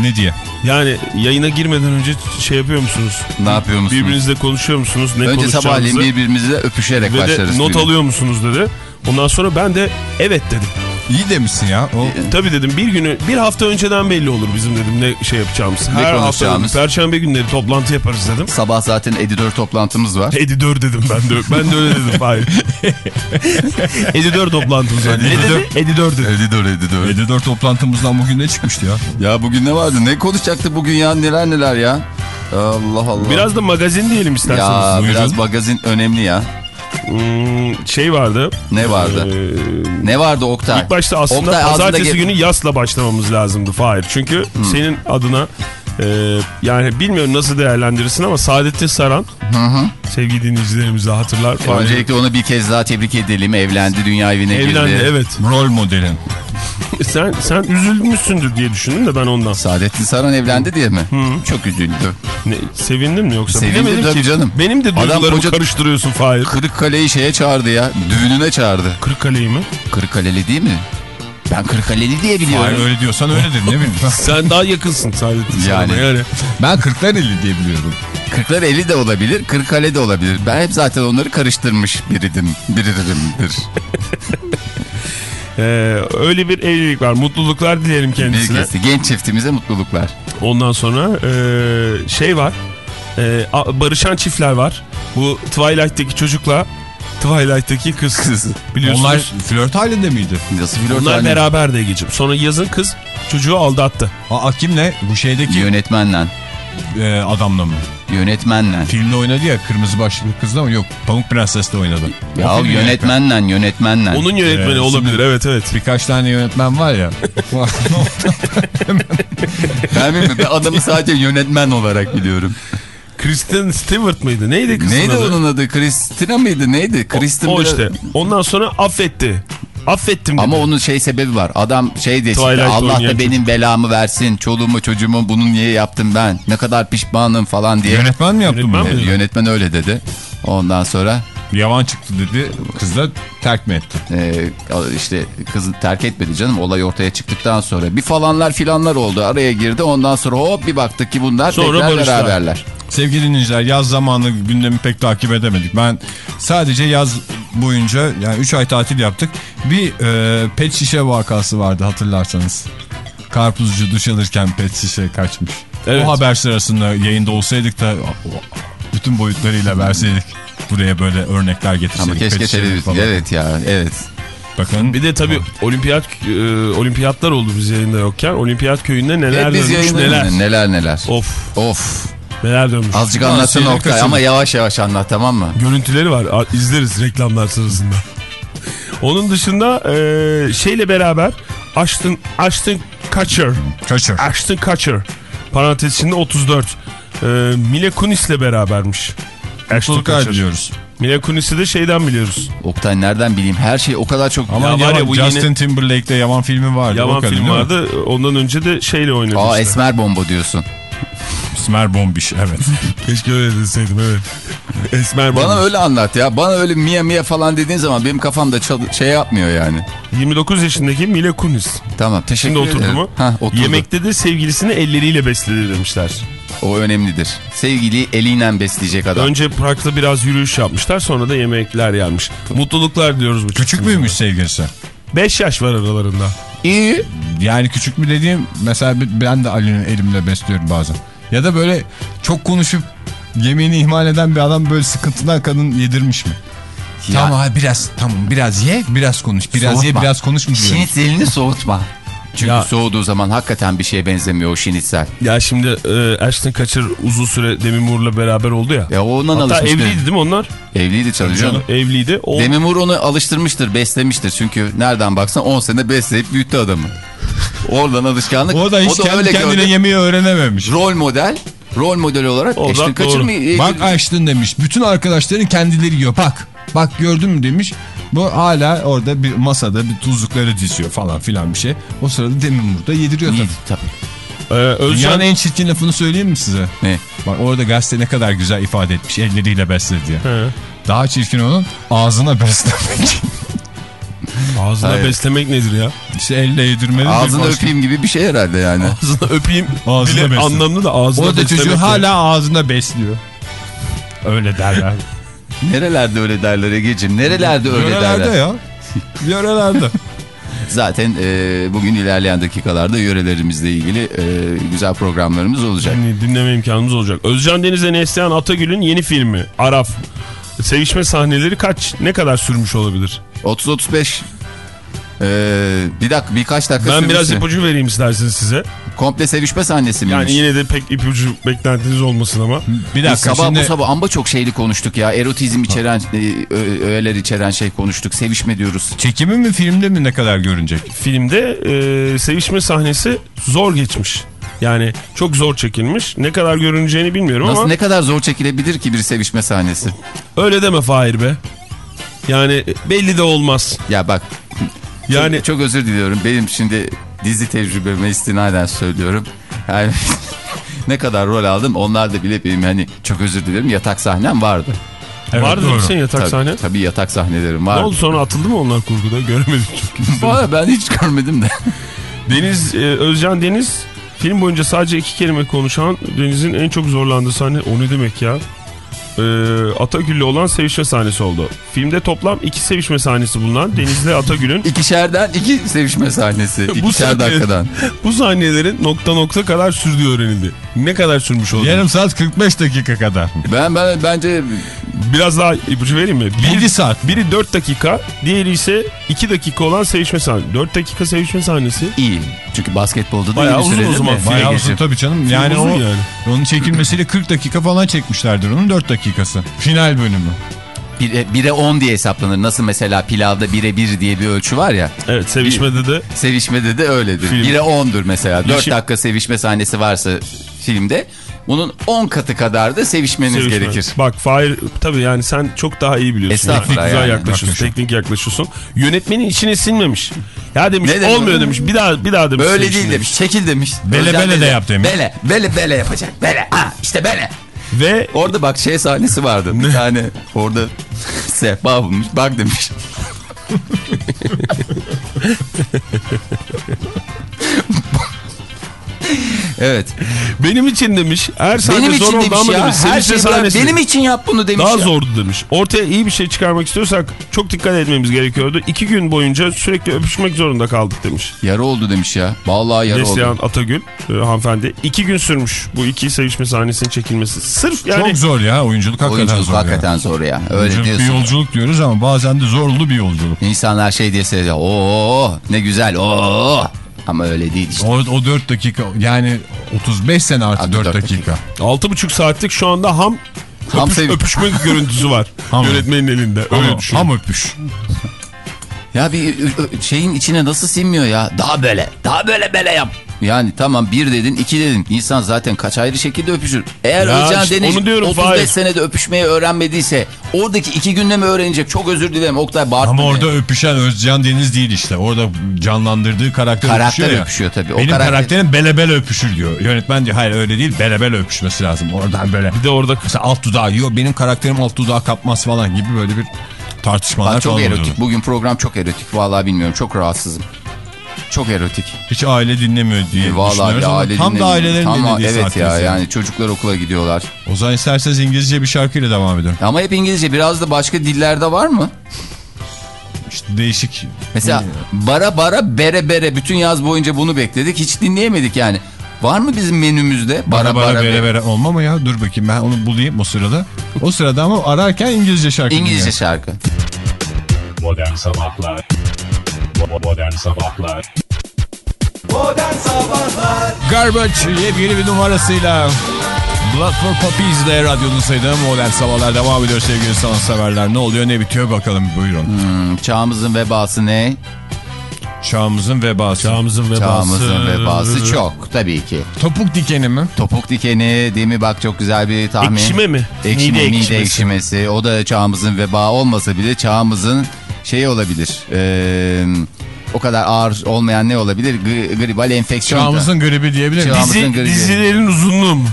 C: Ne diye?
D: Yani yayına girmeden önce şey yapıyor musunuz?
E: Ne yapıyor musunuz?
D: Birbirinizle konuşuyor musunuz? Ne
E: Önce sabahleyin birbirimizle öpüşerek
D: Ve
E: başlarız.
D: not
E: güne.
D: alıyor musunuz dedi. Ondan sonra ben de evet dedim.
C: İyi demişsin ya. O
D: Tabii dedim bir günü bir hafta önceden belli olur bizim dedim ne şey yapacağımız. Her hafta
E: konuşacağımız?
D: dedim, perşembe günleri toplantı yaparız dedim.
E: Sabah zaten editör toplantımız var.
D: Editör dedim ben de. Ben de öyle dedim. Hayır. (laughs) editör toplantımız var. Ne dedi? Editör dedi.
E: Editör editör.
C: editör toplantımızdan bugün ne çıkmıştı ya?
E: Ya bugün ne vardı? Ne konuşacaktık bugün ya? Neler neler ya? Allah Allah.
D: Biraz da magazin diyelim isterseniz.
E: ya
C: Buyurun.
E: biraz magazin önemli ya.
D: Hmm, şey vardı.
E: Ne vardı?
D: Ee,
E: Ne vardı Oktay?
D: ilk başta aslında
E: Oktay
D: pazartesi günü yasla başlamamız lazımdı Fahir. Çünkü senin adına e, yani bilmiyorum nasıl değerlendirirsin ama Saadettin Saran sevgili dinleyicilerimiz de hatırlar. Fahir.
E: Öncelikle onu bir kez daha tebrik edelim. Evlendi, dünya evine girdi.
D: Evlendi evet.
C: Rol modelin.
D: sen sen üzülmüşsündür diye düşündüm de ben ondan.
E: Saadettin Saran evlendi diye mi? Çok üzüldü.
D: Ne, sevindin mi yoksa?
E: Sevindim tabii
D: ki.
E: canım.
D: Benim de
E: Adam
D: duygularımı
E: koca-
D: karıştırıyorsun Fahir.
E: Kırıkkale'yi şeye çağırdı ya. Düğününe çağırdı.
D: Kırıkkale'yi mi?
E: Kırıkkaleli değil mi? Ben Kırıkkaleli diye biliyorum.
C: Hayır öyle diyorsan öyledir ne bileyim. (laughs)
D: Sen daha yakınsın Saadettin
E: Yani.
D: Saran'a yani.
C: ben Kırklareli diye biliyorum.
E: Kırklareli de olabilir, Kırıkkale de olabilir. Ben hep zaten onları karıştırmış biridim, biridimdir. (laughs)
D: Ee, öyle bir evlilik var. Mutluluklar dilerim kendisine.
E: kesti. Genç çiftimize mutluluklar.
D: Ondan sonra e, şey var. E, barışan çiftler var. Bu Twilight'teki çocukla Twilight'teki kız.
E: Kız.
D: Biliyorsunuz.
C: Onlar flört halinde miydi?
E: Nasıl flört
D: Onlar
E: halinde?
D: beraber de geçip. Sonra yazın kız çocuğu aldattı.
C: Aa kimle? Bu şeydeki
E: Yönetmenle.
C: e, adamla mı?
E: Yönetmenle.
C: Filmde oynadı ya kırmızı başlıklı kızla mı? Yok Pamuk Prenses'te oynadı.
E: Ya
C: O
E: yönetmenle, yönetmenle.
D: Onun yönetmeni
C: Evet,
D: olabilir. Evet evet.
C: Birkaç tane yönetmen var ya. (laughs)
E: Ben bilmiyorum. Ben adamı sadece yönetmen olarak biliyorum.
D: Kristen Stewart mıydı? Neydi kızın
E: Neydi
D: adı?
E: onun adı? Kristina mıydı? Neydi? Kristen
D: O
E: biraz-
D: işte. Ondan sonra affetti. Affettim dedi.
E: Ama onun şey sebebi var. Adam şey desin.
D: Twilight
E: Allah da benim belamı versin. Çoluğumu çocuğumu bunu niye yaptım ben? Ne kadar pişmanım falan diye.
C: Yönetmen mi yaptı
D: Yönetmen
C: bunu?
D: mi?
E: Yönetmen öyle dedi. Ondan sonra
C: Yavan çıktı dedi. Kız da terk mi etti?
E: e, işte kızı terk etmedi canım. Olay ortaya çıktıktan sonra bir falanlar filanlar oldu. Araya girdi. Ondan sonra hop bir baktık ki bunlar
D: Sonra
E: tekrar
D: barıştılar.
E: beraberler.
C: Sevgili dinleyiciler yaz zamanı gündemi pek takip edemedik. Ben sadece yaz boyunca yani 3 ay tatil yaptık. Bir e, pet şişe vakası vardı hatırlarsanız. Karpuzcu duş alırken pet şişe kaçmış.
D: Evet.
C: O haber sırasında yayında olsaydık da bütün boyutlarıyla verseydik. Buraya böyle örnekler getirseydik.
E: Ama keşke televizyon. Evet ya evet.
C: Bakın
D: Bir de tabii olimpiyat e, olimpiyatlar oldu biz yayında yokken. Olimpiyat köyünde neler
E: biz
D: dönmüş neler.
E: neler neler.
D: Of
E: Of.
D: neler dönmüş.
E: Azıcık
C: şeyleri
E: Oktay
C: kaçırdım.
E: ama yavaş yavaş anlat tamam mı?
D: Görüntüleri var. İzleriz reklamlar sırasında. (laughs) Onun dışında e, şeyle beraber Ashton, Ashton Kutcher.
C: kaçır.
D: Ashton Kutcher. Parantez içinde 34. E, Mila Kunis'le berabermiş. Kutcher.
C: diliyoruz.
D: Mila Kunis'i de şeyden biliyoruz.
E: Oktay nereden bileyim her şey o kadar çok...
C: Ama
D: Ya var ya bu
C: Justin
D: yeni-
C: Timberlake'de Yaman filmi vardı.
D: Yaman
C: kadın
D: film vardı. Ondan önce de şeyle oynadı
E: Aa
D: işte.
E: esmer bomba diyorsun.
C: Esmer Bombiş evet. (laughs)
D: Keşke öyle deseydim evet. Esmer
E: Bana
D: Bana
E: öyle anlat ya. Bana öyle Mia Mia falan dediğin zaman benim kafamda şey yapmıyor yani.
D: 29 yaşındaki Mila Kunis.
E: Tamam teşekkür
D: Şimdi
E: ederim.
D: oturdu mu?
E: Ha, oturdu.
D: Yemekte de sevgilisini elleriyle besledi demişler.
E: O önemlidir. Sevgili eliyle besleyecek adam.
D: Önce parkta biraz yürüyüş yapmışlar sonra da yemekler yenmiş. Mutluluklar diliyoruz bu
C: Küçük müymüş sevgilisi?
D: 5 yaş var aralarında.
E: İyi.
C: Yani küçük mü dediğim mesela ben de Ali'nin elimle besliyorum bazen. Ya da böyle çok konuşup yemeğini ihmal eden bir adam böyle sıkıntıdan kadın yedirmiş mi?
E: Ya,
C: Tamam abi biraz tamam biraz ye biraz konuş biraz ye
E: Soğutma.
C: biraz konuş mu diyorum.
E: Şinitzelini soğutma. Çünkü
D: Ya-
E: soğuduğu zaman hakikaten bir şeye benzemiyor o şinitsel.
D: Ya şimdi e, Ashton Kutcher uzun süre Demi Moore'la beraber oldu ya.
E: Ya o ondan
D: Hatta
E: alışmıştır.
D: evliydi değil mi onlar?
E: Evliydi çalışıyor.
D: Evliydi. O,
E: Demi Moore onu alıştırmıştır, beslemiştir. Çünkü nereden baksan 10 sene besleyip büyüttü adamı. Oradan alışkanlık.
C: O da hiç kendi kendine
E: gördü.
C: yemeği öğrenememiş.
E: Rol model. Rol model olarak
D: Oradan
E: Ashton
D: doğru.
E: mı? E,
C: Bak açtın demiş. Bütün arkadaşların kendileri yiyor. Bak. Bak gördün mü demiş. Bu hala orada bir masada bir tuzlukları diziyor falan filan bir şey. O sırada Demi Moore da yediriyor
E: İyi,
C: tabii.
E: tabii.
D: e, Özcan,
C: Dünyanın en çirkin lafını söyleyeyim mi size?
E: Ne?
C: Bak orada gazete ne kadar güzel ifade etmiş. Elleriyle besledi diye.
D: He.
C: Daha çirkin onun ağzına beslemek.
D: ağzına
E: Hayır.
D: beslemek nedir ya?
C: işte elle yedirmeli. Başka-
E: öpeyim gibi bir şey herhalde yani.
D: Ağzına öpeyim
C: Ağzına
D: bile
C: besle.
D: anlamlı da ağzına
C: Orada
D: beslemek
C: çocuğu
D: de.
C: hala ağzına besliyor. Öyle derler.
E: Nerelerde öyle derler Ege'ciğim? Nerelerde öyle
C: Yörelerde
E: derler?
C: ya. (laughs) Yörelerde.
E: Zaten e, bugün ilerleyen dakikalarda yörelerimizle ilgili e, güzel programlarımız olacak.
D: Yani dinleme imkanımız olacak. Özcan Deniz'e Neslihan Atagül'ün yeni filmi Araf. Sevişme sahneleri kaç ne kadar sürmüş olabilir?
E: 30-35 e, bir dakika birkaç dakika
D: Ben biraz
E: sürmüştü.
D: ipucu vereyim isterseniz size.
E: Komple sevişme sahnesi miymiş?
D: Yani yine de pek ipucu beklentiniz olmasın ama.
C: Bir
E: Biz
C: dakika
E: sabah
C: şimdi
E: bu sabah amba çok şeyli konuştuk ya. Erotizm içeren, e, öğeler içeren şey konuştuk. Sevişme diyoruz.
C: çekimi mi filmde mi ne kadar görünecek?
D: Filmde e, sevişme sahnesi zor geçmiş. Yani çok zor çekilmiş. Ne kadar görüneceğini bilmiyorum
E: Nasıl
D: ama
E: ne kadar zor çekilebilir ki bir sevişme sahnesi?
D: öyle deme Fahir be. Yani belli de olmaz.
E: Ya bak
D: Yani
E: Çok özür diliyorum. Benim şimdi dizi tecrübeme istinaden söylüyorum. Yani (laughs) ne kadar rol aldım onlar da bile benim hani çok özür dilerim yatak sahnem vardı.
D: vardı
C: doğru.
D: mı senin yatak
E: tabii,
D: sahne?
E: Tabii yatak sahnelerim
D: Ne
E: vardı.
D: oldu sonra atıldı mı onlar kurguda? Göremedim çünkü. (laughs)
E: Valla ben hiç görmedim de.
D: Deniz, e, Özcan Deniz film boyunca sadece iki kelime konuşan Deniz'in en çok zorlandığı sahne o ne demek ya? E, Atagül'le olan sevişme sahnesi oldu. Filmde toplam iki sevişme sahnesi bulunan Deniz'le Atagül'ün
E: İkişerden iki sevişme sahnesi. (laughs)
D: Bu
E: İkişer
D: sahne-
E: dakikadan.
D: bu sahnelerin nokta nokta kadar sürdüğü öğrenildi. Ne kadar sürmüş oldu?
C: Yarım saat 45 dakika kadar.
E: Ben, ben bence
D: Biraz daha ipucu vereyim mi? Biri,
C: 7 saat.
D: biri 4 dakika, diğeri ise 2 dakika olan sevişme sahnesi. 4 dakika sevişme sahnesi.
E: iyi. Çünkü basketbolda da
D: Bayağı
E: bir
D: uzun o zaman.
C: Bayağı uzun tabii canım. Yani o
D: yani.
C: onun çekilmesiyle 40 dakika falan çekmişlerdir onun 4 dakikası. Final bölümü.
E: Bire, bire 10 diye hesaplanır. Nasıl mesela pilavda bire 1 diye bir ölçü var ya.
D: Evet sevişmede de
E: Sevişmede de öyledir.
D: Film.
E: 1'e 10'dur mesela. 4
D: Yeşil-
E: dakika sevişme sahnesi varsa filmde bunun 10 katı kadar da sevişmeniz
D: sevişme.
E: gerekir.
D: Bak Fahir tabii yani sen çok daha iyi biliyorsun. Teknik güzel
E: yani.
D: yaklaşıyorsun.
C: Yaklaşıyorum.
D: Teknik yaklaşıyorsun. Yönetmenin içine sinmemiş. Ya demiş
E: Ne demiş?
D: olmuyor demiş. Bir daha bir daha demiş.
E: Böyle değil demiş. Çekil demiş.
C: Bele
E: Özcan
C: bele de yap demiş.
E: Bele bele bele yapacak. Bele. Ha işte bele.
D: Ve
E: Orada bak şey sahnesi vardı. Bir tane orada sehpa bulmuş. Bak demiş. Evet.
D: benim için demiş. Her sahne
E: Benim
D: zor
E: için
D: oldu
E: demiş
D: ama
E: ya.
D: demiş.
E: Her bırak.
D: sahnesi
E: Benim için yap bunu demiş
D: daha
E: ya.
D: zordu demiş. Ortaya iyi bir şey çıkarmak istiyorsak çok dikkat etmemiz gerekiyordu. İki gün boyunca sürekli öpüşmek zorunda kaldık demiş.
E: Yarı oldu demiş ya. Vallahi yarı
D: Neslihan
E: oldu.
D: Atagül e, hanımefendi. iki gün sürmüş bu iki sevişme sahnesinin çekilmesi. Sırf yani
C: Çok zor ya oyunculuk hakikaten
E: Oyunculuk
C: zor.
E: hakikaten
C: ya.
E: zor ya. Öyle
C: Oyunculuk bir yolculuk diyoruz ama bazen de zorlu bir yolculuk.
E: İnsanlar şey diye seyrediyor. Oo ne güzel. Oo. Ama öyle değil işte.
C: O, o 4 dakika yani 35 sene artı
E: Abi
C: 4
E: dört
C: dakika.
D: altı buçuk saatlik şu anda ham,
E: Ham
D: öpüş, öpüşme görüntüsü var.
C: Ham.
D: Yönetmenin elinde. Öyle
C: Ham,
D: düşün.
C: ham öpüş.
E: Ya bir şeyin içine nasıl sinmiyor ya? Daha böyle. Daha böyle böyle yap. Yani tamam bir dedin iki dedin. İnsan zaten kaç ayrı şekilde öpüşür. Eğer
D: Ya
E: Özcan
D: işte
E: Deniz
D: onu diyorum,
E: 35
D: Fahir.
E: senede öpüşmeyi öğrenmediyse oradaki iki günde mi öğrenecek? Çok özür dilerim Oktay bağırtma.
C: Ama orada
E: beni.
C: öpüşen Özcan Deniz değil işte. Orada canlandırdığı karakter,
E: Karakter
C: öpüşüyor ya.
E: öpüşüyor tabii. O
C: Benim
E: karakter-
C: karakterim bele bele öpüşür diyor. Yönetmen diyor hayır öyle değil bele bele öpüşmesi lazım. Oradan böyle.
D: Bir de orada
C: Mesela alt dudağı yiyor benim karakterim alt dudağı kapmaz falan gibi böyle bir tartışmalar
E: Bak, çok
C: falan
E: erotik.
C: oluyor.
E: Bugün program çok erotik. Vallahi bilmiyorum. Çok rahatsızım. Çok erotik.
C: Hiç aile dinlemiyor diye
E: Vallahi
C: düşünüyoruz
E: bir aile
C: tam da ailelerin
E: Tam-
C: dinlediği
E: Evet ya
C: yani.
E: yani çocuklar okula gidiyorlar.
C: O zaman isterseniz İngilizce bir şarkıyla devam edelim.
E: Ama hep İngilizce biraz da başka dillerde var mı?
C: İşte değişik.
E: Mesela bara bara bere bere bütün yaz boyunca bunu bekledik. Hiç dinleyemedik yani. Var mı bizim menümüzde?
C: Bara bara bere bere olma mı ya? Dur bakayım ben onu bulayım o sırada. O sırada ama ararken İngilizce şarkı
E: İngilizce
C: dinleyelim.
E: şarkı.
A: Modern Sabahlar Modern Sabahlar
B: Modern Sabahlar
C: Garbage yepyeni bir numarasıyla Blood for Puppies ile radyonuzdaydı. Modern Sabahlar devam ediyor sevgili sanatseverler. Ne oluyor ne bitiyor bakalım buyurun.
E: Hmm, Çağımızın vebası ne?
C: Çağımızın vebası.
D: çağımızın vebası.
E: Çağımızın vebası çok tabii ki.
C: Topuk dikeni mi?
E: Topuk dikeni değil mi? Bak çok güzel bir tahmin.
D: Ekşime mi?
E: Ekşime,
D: Mide
E: mide,
D: ekşimesi.
E: ekşimesi. O da çağımızın veba olmasa bile çağımızın şeyi olabilir. Ee, o kadar ağır olmayan ne olabilir? Gri- gribal enfeksiyon.
C: Çağımızın gribi diyebilir miyiz?
D: Dizi,
E: gribi.
D: dizilerin uzunluğu mu?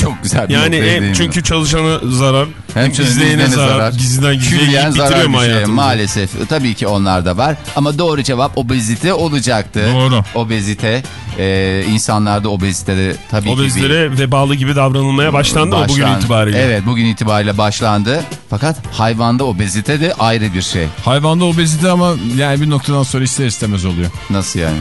E: Çok güzel bir
D: Yani hem, çünkü çalışana zarar,
E: Hem izleyene
D: zarar,
E: zarar.
D: yiyip
E: zarar
D: bitiriyor mu
E: bir şey.
D: hayatımızı?
E: Maalesef. Tabii ki onlar da var. Ama doğru cevap obezite olacaktı.
C: Doğru.
E: Obezite. Ee, insanlarda obezite de tabii ki bir...
D: Obezlere vebalı gibi davranılmaya başlandı mı bugün itibariyle?
E: Evet bugün itibariyle başlandı. Fakat hayvanda obezite de ayrı bir şey.
C: Hayvanda obezite ama yani bir noktadan sonra ister istemez oluyor.
E: Nasıl yani?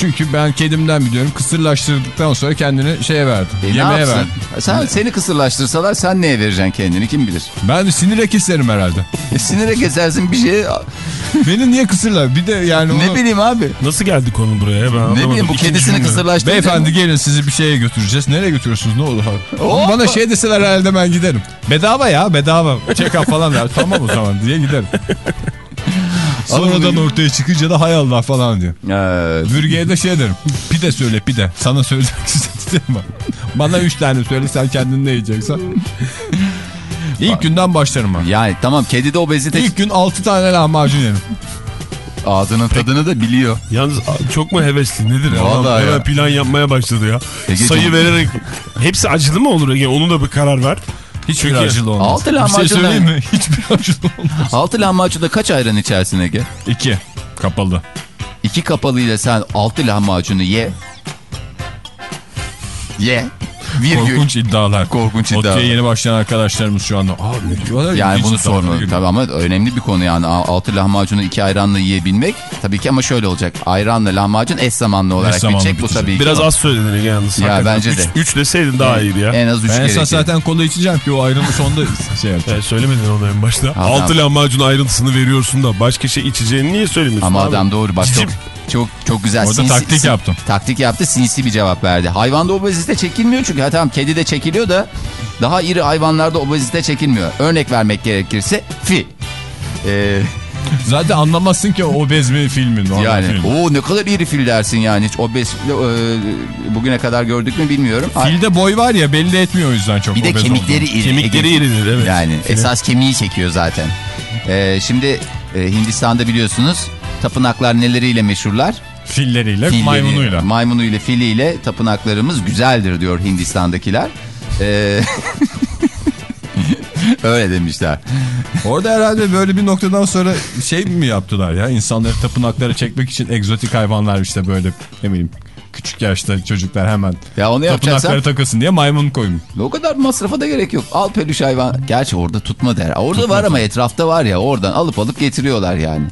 C: Çünkü ben kedimden biliyorum kısırlaştırdıktan sonra kendini şeye verdi.
E: E,
C: yemeğe verdi.
E: Sen seni kısırlaştırsalar sen neye vereceksin kendini kim bilir?
C: Ben de sinire keserim herhalde.
E: E, sinire kesersin bir şey
C: Beni niye kısırlar? Bir de yani onu...
E: ne bileyim abi.
D: Nasıl geldi konu buraya? Ben
E: Ne
D: anlamadım.
E: bileyim bu
D: İkinci
E: kedisini
D: cümle.
E: kısırlaştırınca.
C: Beyefendi gelin sizi bir şeye götüreceğiz. Nereye götürüyorsunuz? Ne olur?
E: Hoppa.
C: Bana şey deseler herhalde ben giderim. Bedava ya bedava. Check up falan der. Tamam o zaman diye giderim. Sonradan ortaya çıkınca da hay Allah falan diyor.
E: Evet.
C: Bürge'ye de şey derim. Pide söyle pide. Sana söyleyecek (laughs) istedim ama. Bana üç tane söyle sen kendin ne yiyeceksen. (laughs) İlk günden başlarım ben.
E: Yani tamam kedide obezite
C: İlk gün altı tane lahmacun yerim.
E: Ağzının tadını da biliyor.
D: Yalnız çok mu hevesli nedir? ya?
E: Vallahi ya.
D: plan yapmaya başladı ya.
E: Egeciğim.
D: Sayı vererek. Hepsi acılı mı olur Ege? Onu da bir karar ver.
C: Hiçbir
D: Çünkü-
C: acılı olmaz.
E: Altı
C: Bir şey söyleyeyim mi? Hiçbir acılı olmaz.
E: Altı lahmacunda kaç ayran içersin Ege?
C: İki. Kapalı.
E: İki kapalıyla sen altı lahmacunu ye. Ye. Virgül.
C: Korkunç iddialar.
E: Korkunç
C: Otlu'ya
E: iddialar.
C: yeni başlayan arkadaşlar şu anda. Ne diyorlar?
E: Yani bunu
C: gibi.
E: Tabii ama önemli bir konu yani. Altı lahmacunu iki ayranla yiyebilmek. Tabii ki ama şöyle olacak. Ayranla lahmacun eş zamanlı olarak
C: zamanlı
E: bitecek. Bu tabii ki.
D: Biraz az söyledin Ege yalnız.
E: Ya
D: Hakikaten.
E: bence
D: üç,
E: de.
D: Üç deseydin daha iyiydi ya.
E: En az üç
C: Ben esas zaten kola içeceğim ki o ayrımı sonunda şey yapacağım.
D: Ya söylemedin onu en başta.
E: Adam-
D: Altı lahmacun ayrıntısını veriyorsun da başka şey içeceğini niye söylemiyorsun?
E: Ama
D: abi?
E: adam doğru bak
D: Cicim.
E: çok çok güzel.
C: Orada taktik yaptım.
E: Taktik yaptı sinsi bir cevap verdi. Hayvanda obezite çekilmiyor çünkü ha, tamam kedi de çekiliyor da daha iri hayvanlarda obezite çekilmiyor. Örnek vermek gerekirse fi. Ee, (laughs)
C: Zaten anlamazsın ki obez mi filmin. normal
E: yani
C: film.
E: o ne kadar iri fil dersin yani hiç obez e, bugüne kadar gördük mü bilmiyorum.
C: Filde boy var ya belli etmiyor o yüzden çok
E: bir de kemikleri
C: olduğunu.
E: iri.
D: Kemikleri iridir evet.
E: Yani esas kemiği çekiyor zaten. Ee, şimdi e, Hindistan'da biliyorsunuz tapınaklar neleriyle meşhurlar?
C: Filleriyle,
E: Filleri,
C: maymunuyla.
E: Maymunuyla filiyle tapınaklarımız güzeldir diyor Hindistan'dakiler. Ee, (laughs) Öyle demişler.
C: Orada herhalde böyle bir noktadan sonra şey mi yaptılar ya? İnsanları tapınaklara çekmek için egzotik hayvanlar işte böyle ne bileyim küçük yaşta çocuklar hemen
E: Ya onu
C: tapınaklara
E: yapacaksan
C: takılsın diye maymun koymuş.
E: o kadar masrafa da gerek yok. Al peluş hayvan. Gerçi orada tutma der. Orada var ama etrafta var ya oradan alıp alıp getiriyorlar yani.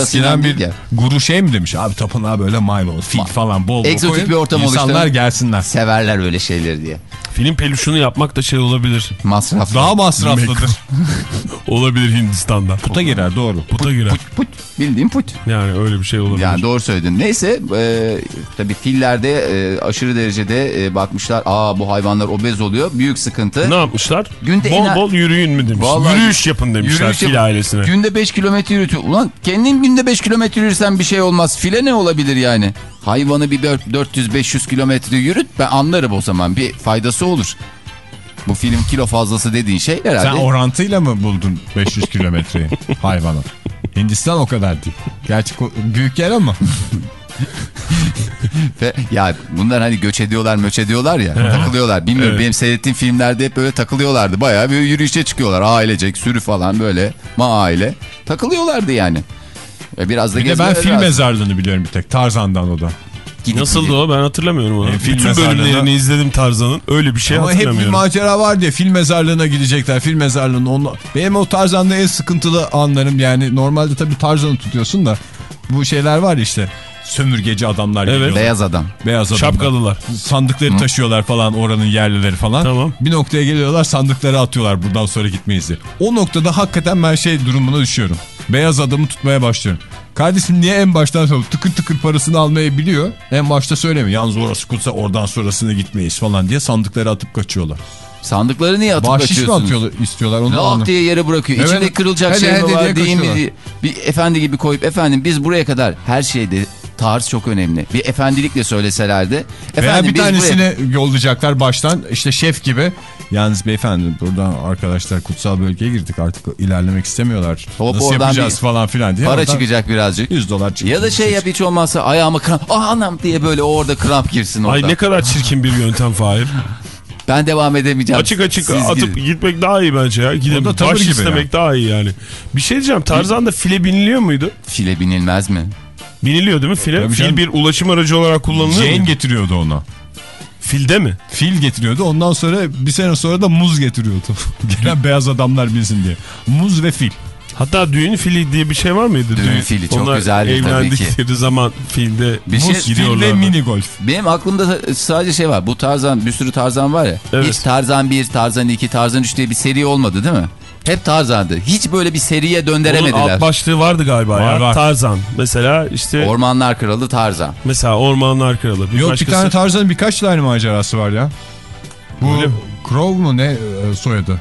C: Eskiden
E: değil
C: bir
E: ya.
C: guru şey mi demiş? Abi tapınağa böyle maymun, fil falan bol bol
E: Egzotik
C: koyun,
E: bir ortam
C: İnsanlar gelsinler.
E: Severler öyle şeyleri diye.
D: Film peluşunu yapmak da şey olabilir.
E: Masraf.
C: Daha masraflıdır. (laughs) (laughs)
D: Olabilir Hindistan'da.
C: Puta girer doğru.
D: Puta girer.
E: Put. Bildiğin put.
D: Yani öyle bir şey olabilir.
E: Yani doğru söyledin. Neyse e, tabii fillerde e, aşırı derecede e, bakmışlar. Aa bu hayvanlar obez oluyor. Büyük sıkıntı.
D: Ne yapmışlar?
E: Günde
D: bol bol yürüyün mü demiş.
E: Vallahi-
D: Yürüyüş yapın demişler
E: Yürüyüş
D: fil
E: yap-
D: ailesine.
E: Günde 5 kilometre yürütüyor. Ulan kendin günde 5 kilometre yürürsen bir şey olmaz. File ne olabilir yani? Hayvanı bir 400-500 kilometre yürüt ben anlarım o zaman. Bir faydası olur. Bu film kilo fazlası dediğin şey herhalde.
C: Sen orantıyla mı buldun 500 kilometreyi (laughs) hayvanı? Hindistan o kadar değil. Gerçi büyük yer ama. (laughs)
E: Ve ya bunlar hani göç ediyorlar möç ediyorlar ya takılıyorlar. Bilmiyorum benim seyrettiğim filmlerde hep böyle takılıyorlardı. Bayağı bir yürüyüşe çıkıyorlar ailecek sürü falan böyle ma aile takılıyorlardı yani. Ve biraz da
C: Bir de ben film
E: lazım.
C: mezarlığını biliyorum bir tek. Tarzan'dan o da.
E: Gidip
D: Nasıldı
E: gidip-
D: o ben hatırlamıyorum onu.
C: E, film
D: Bütün bölümlerini izledim Tarzan'ın. Öyle bir şey
C: Ama hep bir
D: hatırlamıyorum.
C: macera var diye film mezarlığına gidecekler. Film mezarlığına onu... Benim o Tarzan'da en sıkıntılı anlarım yani normalde tabii Tarzan'ı tutuyorsun da bu şeyler var işte sömürgeci adamlar
D: Evet.
C: geliyorlar.
E: Beyaz adam.
C: Beyaz adamlar.
D: Şapkalılar.
C: Sandıkları taşıyorlar falan oranın yerlileri falan.
D: Tamam.
C: Bir noktaya geliyorlar sandıkları atıyorlar buradan sonra gitmeyiz diye. O noktada hakikaten ben şey durumuna düşüyorum. Beyaz adamı tutmaya başlıyorum. Kardeşim niye en baştan tıkır tıkır parasını almayı biliyor. En başta söylemiyor. Yalnız orası kutsa oradan sonrasını gitmeyiz falan diye sandıkları atıp kaçıyorlar.
E: Sandıkları niye atıp
C: Bahşiş mi
E: kaçıyorsunuz?
C: atıyorlar, istiyorlar onu
E: Lak
C: anlamadım.
E: diye yere bırakıyor.
C: Evet.
E: İçinde kırılacak
C: Hadi,
E: şey mi
C: hadi
E: var
C: diye
E: değil mi? Bir efendi gibi koyup efendim biz buraya kadar her şeyde tarz çok önemli. Bir efendilikle söyleselerdi.
C: Veya
E: Efendim
C: bir
E: biz
C: tanesini
E: buraya...
C: yollayacaklar baştan işte şef gibi. Yalnız beyefendi buradan arkadaşlar kutsal bölgeye girdik artık ilerlemek istemiyorlar.
E: Hop,
C: Nasıl yapacağız
E: bir
C: falan filan diye.
E: Para
C: oradan
E: çıkacak birazcık.
C: 100 dolar çıkıyor.
E: Ya da şey yap hiç olmazsa ayağıma kramp. Ah anam diye böyle orada kramp girsin orada.
D: Ay ne kadar çirkin bir yöntem Fahir.
E: Ben devam edemeyeceğim.
D: Açık açık
E: Siz
D: atıp
E: gidin.
D: gitmek daha iyi bence ya. Gidip baş istemek
C: yani.
D: daha iyi yani. Bir şey diyeceğim Tarzan'da file biniliyor muydu?
E: File binilmez mi?
D: Biniliyor değil mi file?
C: Tabii
D: Fil
C: canım.
D: bir ulaşım aracı olarak kullanılıyor
C: Jane
D: mu?
C: getiriyordu ona.
D: Filde mi?
C: Fil getiriyordu. Ondan sonra bir sene sonra da muz getiriyordu. (laughs) Gelen beyaz adamlar bilsin diye. Muz ve fil.
D: Hatta düğün fili diye bir şey var mıydı?
E: Düğün fili çok
D: Onlar
E: güzeldir tabii ki.
D: evlendikleri zaman filde
E: Bir şey-
C: Muz, fil ve
D: gidiyorlardı.
C: mini golf.
E: Benim aklımda sadece şey var. Bu Tarzan bir sürü Tarzan var ya.
D: Evet.
E: Hiç Tarzan 1, Tarzan 2, Tarzan 3 diye bir seri olmadı değil mi? Hep Tarzan'dı. Hiç böyle bir seriye
D: Onun
E: döndüremediler.
D: alt başlığı vardı galiba
C: Var,
D: ya.
C: var.
D: Tarzan. Mesela işte
E: Ormanlar Kralı Tarzan.
D: mesela Ormanlar Kralı. Bir
C: Yok
D: başkası.
C: bir tane Tarzan'ın birkaç tane macerası var ya. Bu
D: Öyle?
C: Crow mu ne e, soyadı?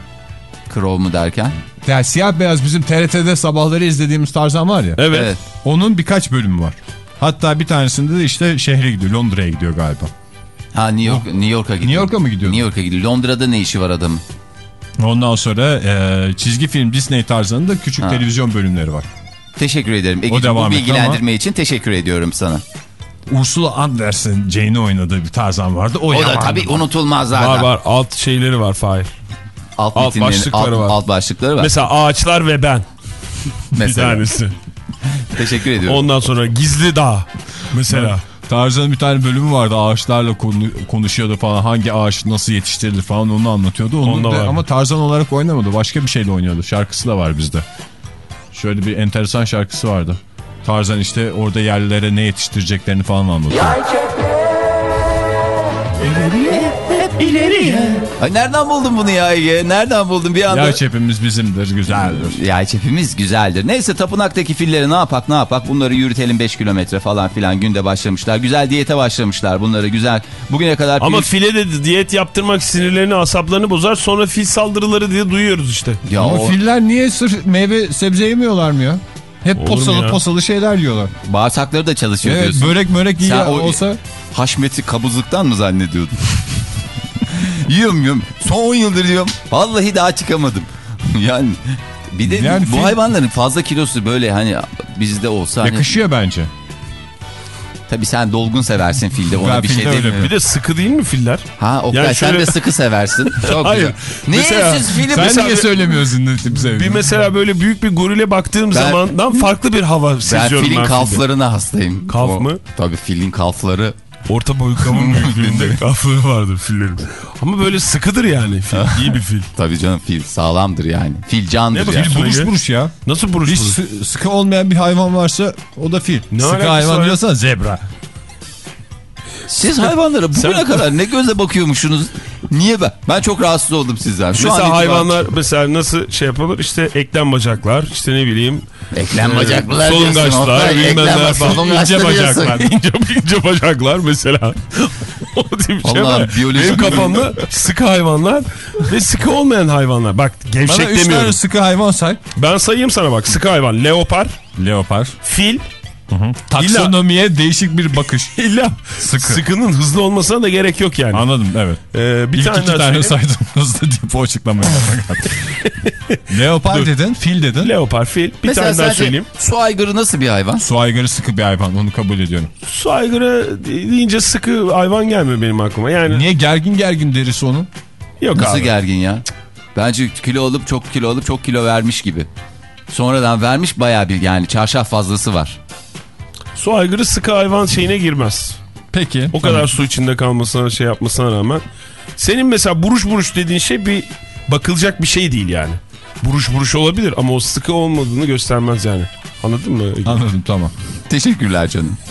E: Crow mu derken?
C: Yani siyah beyaz bizim TRT'de sabahları izlediğimiz Tarzan var ya.
D: Evet.
E: Evet.
C: Onun birkaç bölümü var. Hatta bir tanesinde de işte şehre gidiyor. Londra'ya gidiyor galiba.
E: Ha New York New York'a gidiyor.
C: New York'a mı gidiyordu?
E: New York'a gidiyor. Londra'da ne işi var adamın?
C: Ondan sonra e, çizgi film Disney Tarzan'ın da küçük
E: Ha.
C: televizyon bölümleri var.
E: Teşekkür ederim.
C: Devam
E: bu bilgilendirme için teşekkür ediyorum sana.
C: Ursula Andersen, Jane'i oynadığı bir Tarzan vardı. O,
E: O da tabii unutulmazlardan.
D: Var var alt şeyleri var Fahir.
E: Alt,
D: Alt başlıkları
E: alt,
D: var.
E: Alt başlıkları var.
D: Mesela ağaçlar ve ben bir
E: Mesela.
D: tanesi.
E: Teşekkür ediyorum.
D: Ondan sonra gizli dağ mesela.
C: Tarzan'ın bir tane bölümü vardı ağaçlarla konu- konuşuyordu falan hangi ağaç nasıl yetiştirilir falan onu anlatıyordu. Onu
D: Onda
C: da-
D: var.
C: ama Tarzan olarak oynamadı başka bir şeyle oynuyordu şarkısı da var bizde. Şöyle bir enteresan şarkısı vardı. Tarzan işte orada yerlere ne yetiştireceklerini falan anlatıyor.
E: Ay nereden buldun bunu ya Ege? Nereden buldun bir anda?
C: Yer çepimiz bizimdir güzeldir.
E: Yay çepimiz güzeldir. Neyse tapınaktaki filleri ne yapak ne yapak bunları yürütelim 5 kilometre falan filan günde başlamışlar. Güzel diyete başlamışlar bunları güzel. Bugüne kadar
D: Ama file de diyet yaptırmak sinirlerini asaplarını bozar sonra fil saldırıları diye duyuyoruz işte.
E: ya
C: Ama
E: o
C: filler niye sırf meyve sebze yemiyorlar mı ya? Hep
D: Olur
C: posalı
D: ya?
C: posalı şeyler yiyorlar.
E: bağırsakları da çalışıyor
C: Evet
E: diyorsun.
C: börek mörek iyi olsa
E: Haşmet'i kabızlıktan mı zannediyordun? (laughs) yiyorum yiyorum. Son 10 yıldır yiyorum. Vallahi daha çıkamadım. (laughs) yani bir de
C: Yani
E: bu
C: fil-
E: hayvanların fazla kilosu böyle hani bizde olsa hani,
C: yakışıyor bence.
E: tabii sen dolgun seversin filde ona
C: Ben
E: bir şey
C: filde öyle.
E: demiyorum.
D: Bir de sıkı değil mi filler?
E: Ha Oktay
D: Yani
E: sen
D: şöyle-
E: de sıkı seversin. (laughs) Çok
D: Hayır.
E: güzel. Niye
D: Mesela-
E: siz film
C: Sen
D: Mesela
C: niye söylemiyorsun ne tip sevdiğini?
D: Bir mesela böyle büyük bir gorile baktığım
E: Ben-
D: zamandan farklı bir hava
E: ben
D: seziyorum ben.
E: filin
D: filde.
E: kalflarına hastayım.
D: Kalf
E: O-
D: mı?
E: Tabii filin kalfları.
D: Orta boy kavun büyüklüğünde (laughs) kalfları vardır fillerin. Ama böyle sıkıdır yani fil. iyi bir fil.
E: Tabii canım fil sağlamdır yani. Fil candır
D: Ne bu
E: yani.
D: fil?
C: buruş buruş ya.
D: Nasıl buruş
C: Hiç
D: buruş?
C: sıkı olmayan bir hayvan varsa o da fil.
D: Ne
C: sıkı hayvan diyorsan zebra.
E: Siz hayvanlara bugüne
D: Sen-
E: kadar ne göze bakıyormuşsunuz? Niye ben? Ben çok rahatsız oldum sizden. Şu an
D: mesela hayvanlar mesela nasıl şey yapılır? İşte eklem bacaklar, işte ne bileyim.
E: Eklem
D: e,
E: bacaklılar diyorsun.
D: Solungaçlar, bilmem falan. İnce bacaklar. (laughs) ince, ince bacaklar mesela. (laughs) o tip şey var.
E: biyoloji-
D: Benim kafamda sıkı hayvanlar ve sıkı olmayan hayvanlar. Bak gevşek
C: Bana üç
D: demiyorum.
C: tane sıkı hayvan say.
D: Ben sayayım sana bak. Sıkı hayvan. Leopar,
C: Leopar.
D: fil.
C: Taksonomiye değişik bir bakış. (laughs)
D: İlla
C: Sıkı.
D: sıkının hızlı olmasına da gerek yok yani.
C: Anladım evet.
D: Ee, bir
C: İlk
D: tane
C: iki
D: daha
C: tane saydım hızlı deyip o açıklamayı (laughs) Leopar
D: Dur.
C: dedin, fil dedin.
D: Leopar, fil. Bir
E: Mesela
D: tane daha söyleyeyim.
E: su aygırı nasıl bir hayvan?
C: Su aygırı sıkı bir hayvan onu kabul ediyorum.
D: Su aygırı deyince sıkı hayvan gelmiyor benim aklıma. Yani
C: Niye gergin gergin derisi onun?
D: yok
E: Nasıl
D: abi.
E: gergin ya? Bence kilo alıp çok kilo alıp çok kilo vermiş gibi. Sonradan vermiş bayağı bir yani çarşaf fazlası var.
D: Su aygırı sıkı hayvan şeyine girmez.
C: Peki.
D: O kadar su içinde kalmasına şey yapmasına rağmen. Senin mesela buruş buruş dediğin şey bir bakılacak bir şey değil yani. Buruş buruş olabilir ama o sıkı olmadığını göstermez yani. Anladın mı?
C: Anladım tamam.
E: Teşekkürler canım. (laughs)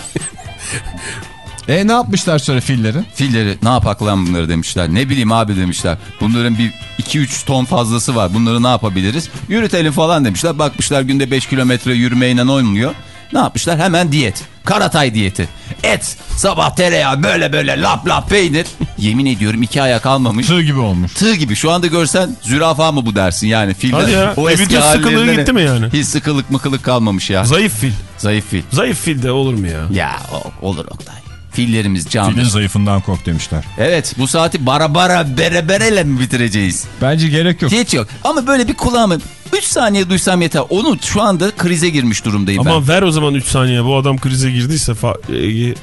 C: E ne yapmışlar sonra filleri?
E: Filleri ne yapak lan bunları demişler. Ne bileyim abi demişler. Bunların bir 2-3 ton fazlası var. Bunları ne yapabiliriz? Yürütelim falan demişler. Bakmışlar günde 5 kilometre yürümeyle olmuyor. Ne yapmışlar? Hemen diyet. Karatay diyeti. Et, sabah tereyağı böyle böyle lap lap peynir. (laughs) Yemin ediyorum iki ayak almamış.
C: Tığ gibi olmuş.
E: Tığ gibi. Şu anda görsen zürafa mı bu dersin yani. Filde,
D: Hadi ya.
E: O
D: E,
E: eski
D: bütün sıkılığı gitti mi yani?
E: Hiç sıkılık mıkılık kalmamış ya.
D: Zayıf fil.
E: Zayıf fil.
D: Zayıf fil de olur mu ya?
E: Ya o- olur Oktay. Fillerimiz canlı.
C: Filin zayıfından kork demişler.
E: Evet bu saati bara bara bere bereyle mi bitireceğiz?
C: Bence gerek yok.
E: Hiç yok. Ama böyle bir kulağımı 3 saniye duysam yeter. Onu şu anda krize girmiş durumdayım ben.
D: Ama ver o zaman 3 saniye. Bu adam krize girdiyse fa- e,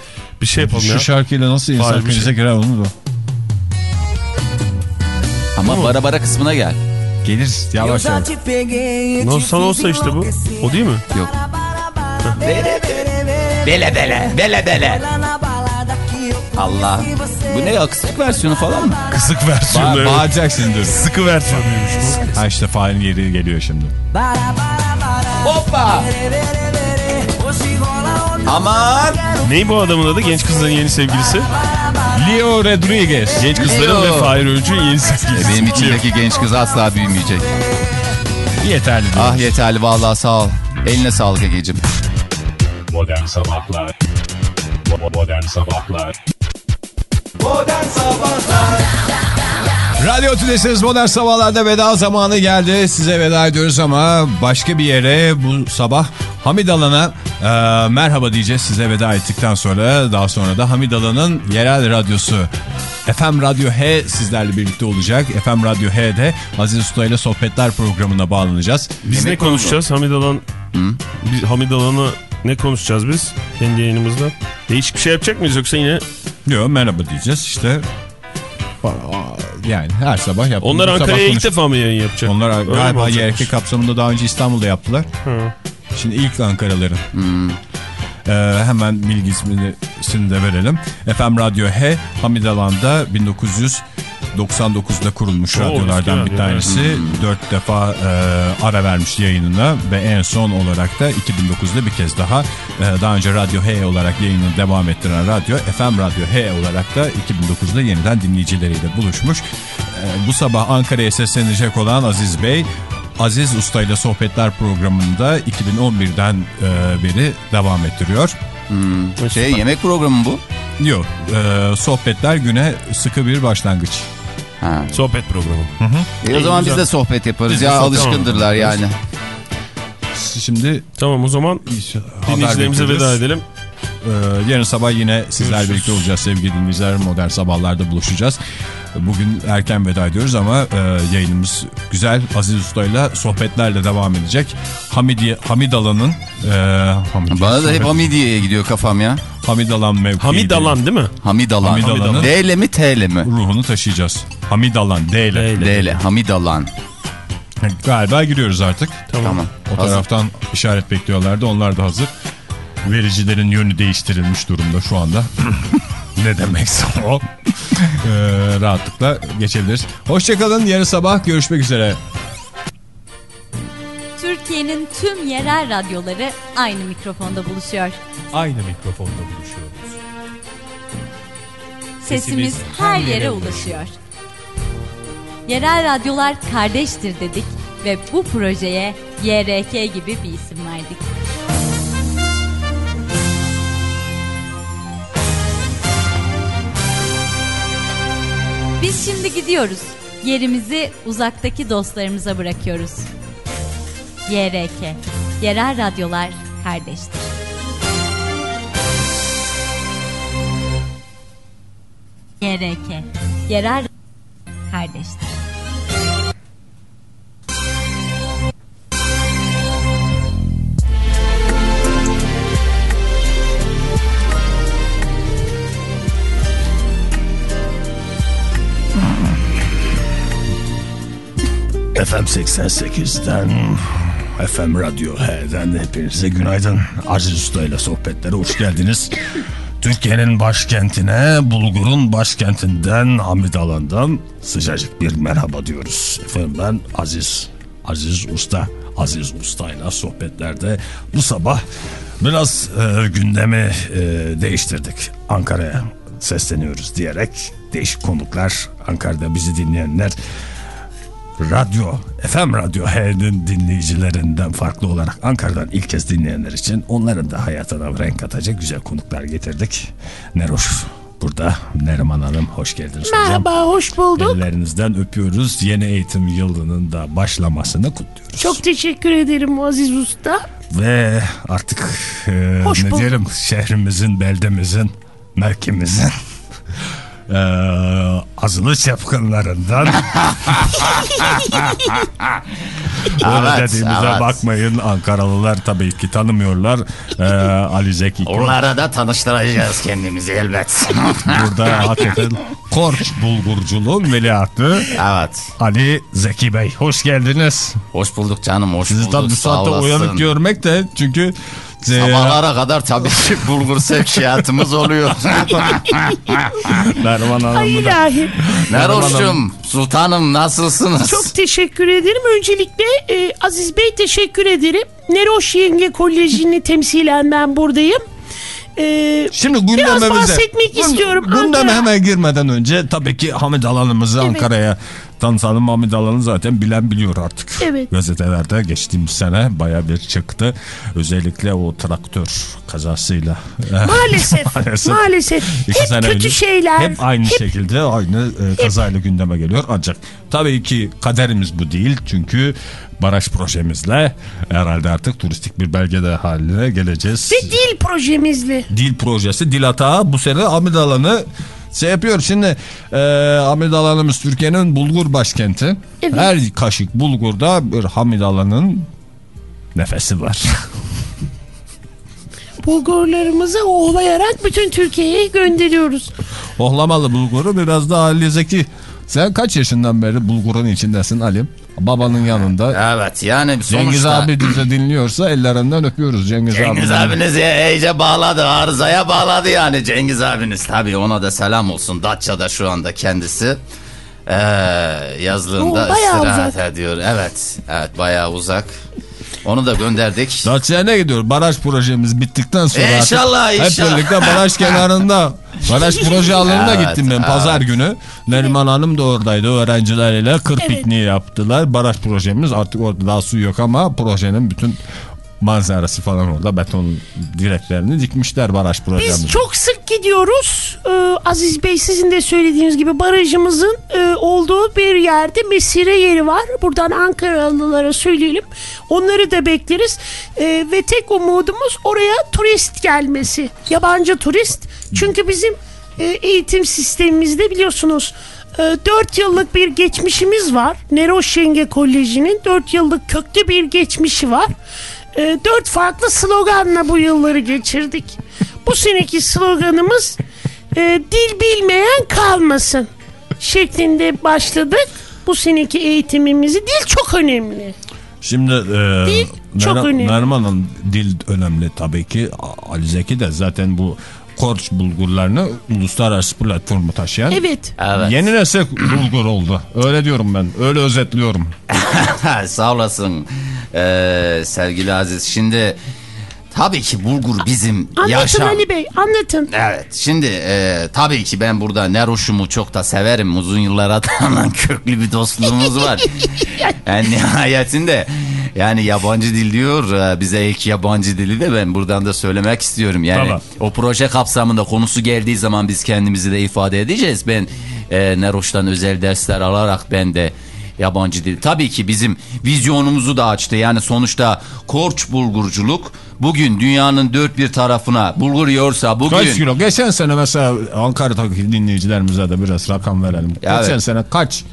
D: bir şey yapalım
C: Şu
D: ya.
C: şarkıyla nasıl insan
D: bir
C: krize
D: şey.
C: girer onu da.
E: Ama bara bara kısmına gel.
C: Gelir yavaş yavaş.
D: Nasıl olsa işte bu. O değil mi?
E: Yok. Bele bele bele bele. Allah. Bu ne ya kısık versiyonu falan mı?
D: Kısık versiyonu.
C: Ba
D: evet.
C: bağıracaksın dur.
D: Sıkı versiyonuymuş bu.
C: Ha işte failin yeri geliyor şimdi.
E: Hoppa. Aman.
D: Ney bu adamın adı? Genç kızların yeni sevgilisi.
C: Leo Rodriguez.
D: Genç kızların
E: Leo.
D: ve Fahir Öğüncü'nün yeni
E: E,
D: sevgilisi.
E: benim içimdeki genç kız asla büyümeyecek.
C: Yeterli değil.
E: Ah yeterli vallahi sağ ol. Eline sağlık Ege'cim.
A: Modern Sabahlar Modern Sabahlar
B: Modern Sabahlar
C: Radyo Tülesi'niz Modern Sabahlar'da veda zamanı geldi. Size veda ediyoruz ama başka bir yere bu sabah Hamid Alan'a Ee, merhaba diyeceğiz size veda ettikten sonra daha sonra da Hamidalan'ın yerel radyosu FM Radyo H sizlerle birlikte olacak. FM Radyo H'de Aziz Usta ile sohbetler programına bağlanacağız.
D: Biz
E: Yemek
D: ne konuşacağız Hamidalan? Biz Hamidalan'ı ne konuşacağız biz kendi yayınımızda? Değişik bir şey yapacak mıyız yoksa yine?
C: Yok merhaba diyeceğiz işte. Yani her sabah yaptığımız
D: Onlar Ankara'ya ilk defa mı yayın yapacak?
C: Onlar
D: Öyle
C: galiba? YRK kapsamında daha önce İstanbul'da yaptılar. Şimdi ilk Ankaraların. Ee, hemen bilgisini de verelim. FM Radyo H Hamidalan'da 1999'da kurulmuş
D: Oo,
C: radyolardan bir tanesi. Dört defa e, ara vermiş yayınına ve en son olarak da 2009'da bir kez daha e, daha önce Radyo H olarak yayını devam ettiren radyo FM Radyo H olarak da 2009'da yeniden dinleyicileriyle buluşmuş. E, bu sabah Ankara'ya seslenecek olan Aziz Bey Aziz Usta ile Sohbetler programında 2011'den e, beri devam ettiriyor.
E: Şey yemek programı bu.
C: Yok, e, sohbetler güne sıkı bir başlangıç.
E: Ha.
D: Sohbet programı.
E: E o zaman biz de sohbet yaparız
C: Biz
E: ya
C: sohbet-
E: alışkındırlar yani.
C: Şimdi
D: Tamam o zaman dinleyicilerimize veda edelim.
C: E, yarın sabah yine sizler
D: Görüşürüz.
C: birlikte olacağız sevgili dinleyiciler. Modern sabahlarda buluşacağız. Bugün erken veda ediyoruz ama e, yayınımız güzel. Aziz Usta ile sohbetlerle devam edecek. Hamidi, Hamidalan'ın e, Hamidi-
E: Bana da hep Hamidiye'ye gidiyor kafam ya.
C: Hamidalan mevkii
D: Hamidalan değil mi?
E: Hamidalan.
C: Hamidalan'ın-
E: D ile mi T ile mi?
C: ruhunu taşıyacağız. Hamidalan D ile.
D: D ile.
E: Hamidalan.
C: Galiba giriyoruz artık.
E: Tamam.
C: O
E: Hazır.
C: taraftan işaret bekliyorlardı. Onlar da hazır. Vericilerin yönü değiştirilmiş durumda şu anda. (laughs) ne demekse o. Ee, rahatlıkla geçebiliriz. Hoşçakalın. Yarın sabah görüşmek üzere.
H: Türkiye'nin tüm yerel radyoları aynı mikrofonda buluşuyor.
C: Aynı mikrofonda buluşuyoruz.
H: Sesimiz her yere ulaşıyor. Yerel radyolar kardeştir dedik ve bu projeye YRK gibi bir isim verdik. Biz şimdi gidiyoruz. Yerimizi uzaktaki dostlarımıza bırakıyoruz. YRK, Yerel Radyolar Kardeştir. YRK, Yerel Kardeştir.
C: FM 88'den FM Radyo H'den hepinize günaydın. Aziz Usta ile sohbetlere hoş geldiniz. Türkiye'nin başkentine, Bulgur'un başkentinden Hamidalan'dan sıcacık bir merhaba diyoruz. Efendim ben Aziz, Aziz Usta, Aziz Usta ile sohbetlerde bu sabah biraz e, gündemi e, değiştirdik. Ankara'ya sesleniyoruz diyerek değişik konuklar, Ankara'da bizi dinleyenler radyo, FM Radyo H'nin dinleyicilerinden farklı olarak Ankara'dan ilk kez dinleyenler için onların da hayatına renk katacak güzel konuklar getirdik. Neroş burada. Neriman Hanım hoş geldiniz hocam.
I: Merhaba, hoş bulduk.
C: Ellerinizden öpüyoruz. Yeni eğitim yılının da başlamasını kutluyoruz.
I: Çok teşekkür ederim Aziz Usta.
C: Ve artık e,
I: Hoş
C: ne
I: bulduk.
C: diyelim şehrimizin, beldemizin, mevkimizin e, azılı çapkınlarından (laughs) Böyle
E: Evet,
C: dediğimize
E: evet.
C: bakmayın Ankaralılar tabii ki tanımıyorlar e, Ali Zeki.
E: Onlara da tanıştıracağız kendimizi elbet. (laughs)
C: Burada hakikaten Korç bulgurculuğun veliahtı
E: evet.
C: Ali Zeki Bey hoş geldiniz.
E: Hoş bulduk canım hoş
C: Sizi
E: bulduk.
C: tabii bu
E: sağ
C: saatte uyanık görmek de çünkü
E: Sabahlara kadar tabii ki (laughs) bulgur sevkiyatımız oluyor. (laughs)
C: Nerman
I: Ay
C: Hanım'ı da
I: ilahi.
E: Neroş'cum, sultanım nasılsınız?
I: Çok teşekkür ederim. Öncelikle e, Aziz Bey teşekkür ederim. Neroş Yenge Koleji'ni temsilen ben buradayım. E,
C: Şimdi
I: Biraz
C: gündemimize
I: bahsetmek
C: Gün-
I: istiyorum.
C: Gündeme
I: Ankara-
C: hemen girmeden önce tabii ki Hamid alanımızı
I: Evet.
C: Ankara'ya Tansalım Amidalan'ı zaten bilen biliyor artık.
I: Evet.
C: Gazetelerde geçtiğimiz sene baya bir çıktı. Özellikle o traktör kazasıyla. (laughs)
I: Maalesef. maalesef.
C: İki
I: Hep
C: sene
I: kötü
C: önce
I: şeyler.
C: Hep aynı şekilde aynı e, kazayla gündeme geliyor. Ancak tabii ki kaderimiz bu değil. Çünkü baraj projemizle herhalde artık turistik bir belgede haline geleceğiz.
I: Ve dil projemizle.
C: Dil projesi, dil hata bu sene Amidalan'ı şey yapıyor. Şimdi e, Amidalan'ımız Türkiye'nin bulgur başkenti.
I: Evet.
C: Her kaşık bulgurda bir Hamidalan'ın nefesi var. (laughs)
I: Bulgurlarımızı ohlayarak bütün Türkiye'ye gönderiyoruz.
C: Ohlamalı bulguru biraz da Ali Zeki. Sen kaç yaşından beri bulgurun içindesin Alim? Babanın yanında.
E: Evet yani sonuçta...
C: Cengiz abi bizi dinliyorsa ellerinden öpüyoruz Cengiz,
E: Cengiz
C: abi.
E: abiniz iyice bağladı arızaya bağladı yani Cengiz abiniz. Tabii ona da selam olsun Datça'da şu anda kendisi. Ee, yazlığında
I: Oo,
E: istirahat
I: uzak.
E: ediyor. Evet, evet bayağı uzak. Onu da gönderdik.
C: Datça'ya ne gidiyor? Baraj projemiz bittikten sonra artık
E: İnşallah, inşallah.
C: hep birlikte baraj (laughs) kenarında baraj proje alanına
E: Evet,
C: gittim ben
E: evet.
C: pazar günü. Neriman Hanım da oradaydı öğrencileriyle kır
I: Evet.
C: pikniği yaptılar. Baraj projemiz artık orada daha su yok ama projenin bütün manzarası falan orada beton direklerini dikmişler baraj projemiz.
I: Biz çok sık gidiyoruz. Ee, Aziz Bey sizin de söylediğiniz gibi barajımızın e, olduğu bir yerde mesire yeri var. Buradan Ankaralılara söyleyelim. Onları da bekleriz. Ee, ve tek umudumuz oraya turist gelmesi. Yabancı turist. Çünkü bizim e, eğitim sistemimizde biliyorsunuz 4 yıllık bir geçmişimiz var. Neroş Yenge Koleji'nin 4 yıllık köklü bir geçmişi var. E, Dört farklı sloganla bu yılları geçirdik. Bu seneki sloganımız e, dil bilmeyen kalmasın şeklinde başladık. Bu seneki eğitimimizi dil çok önemli.
C: Şimdi e,
I: Dil çok
C: Ner-
I: önemli.
C: Nerman'ın dil önemli tabii ki. Ali Zeki de zaten bu korç bulgurlarını uluslararası platformu taşıyan
I: Evet.
E: Evet.
C: yeni nesil bulgur oldu. Öyle diyorum ben. Öyle özetliyorum. (laughs)
E: Sağ olasın ee, sevgili Aziz. Şimdi tabii ki bulgur bizim
I: Anlatın
E: yaşam.
I: Ali Bey anlatın.
E: Evet şimdi e, tabii ki ben burada Neroş'umu çok da severim. Uzun yıllara dayanan (laughs) köklü bir dostluğumuz var. (laughs) yani nihayetinde yani yabancı dil diyor e, bize ilk yabancı dili de ben buradan da söylemek istiyorum. Yani
C: Tamam.
E: o proje kapsamında konusu geldiği zaman biz kendimizi de ifade edeceğiz. Ben e, Neroş'tan özel dersler alarak ben de yabancı dil. Tabii ki bizim vizyonumuzu da açtı. Yani sonuçta korç bulgurculuk bugün dünyanın dört bir tarafına bulgur yiyorsa bugün...
C: Kaç kilo? Geçen sene mesela Ankara'daki dinleyicilerimize de biraz rakam verelim.
E: Evet.
C: Geçen sene kaç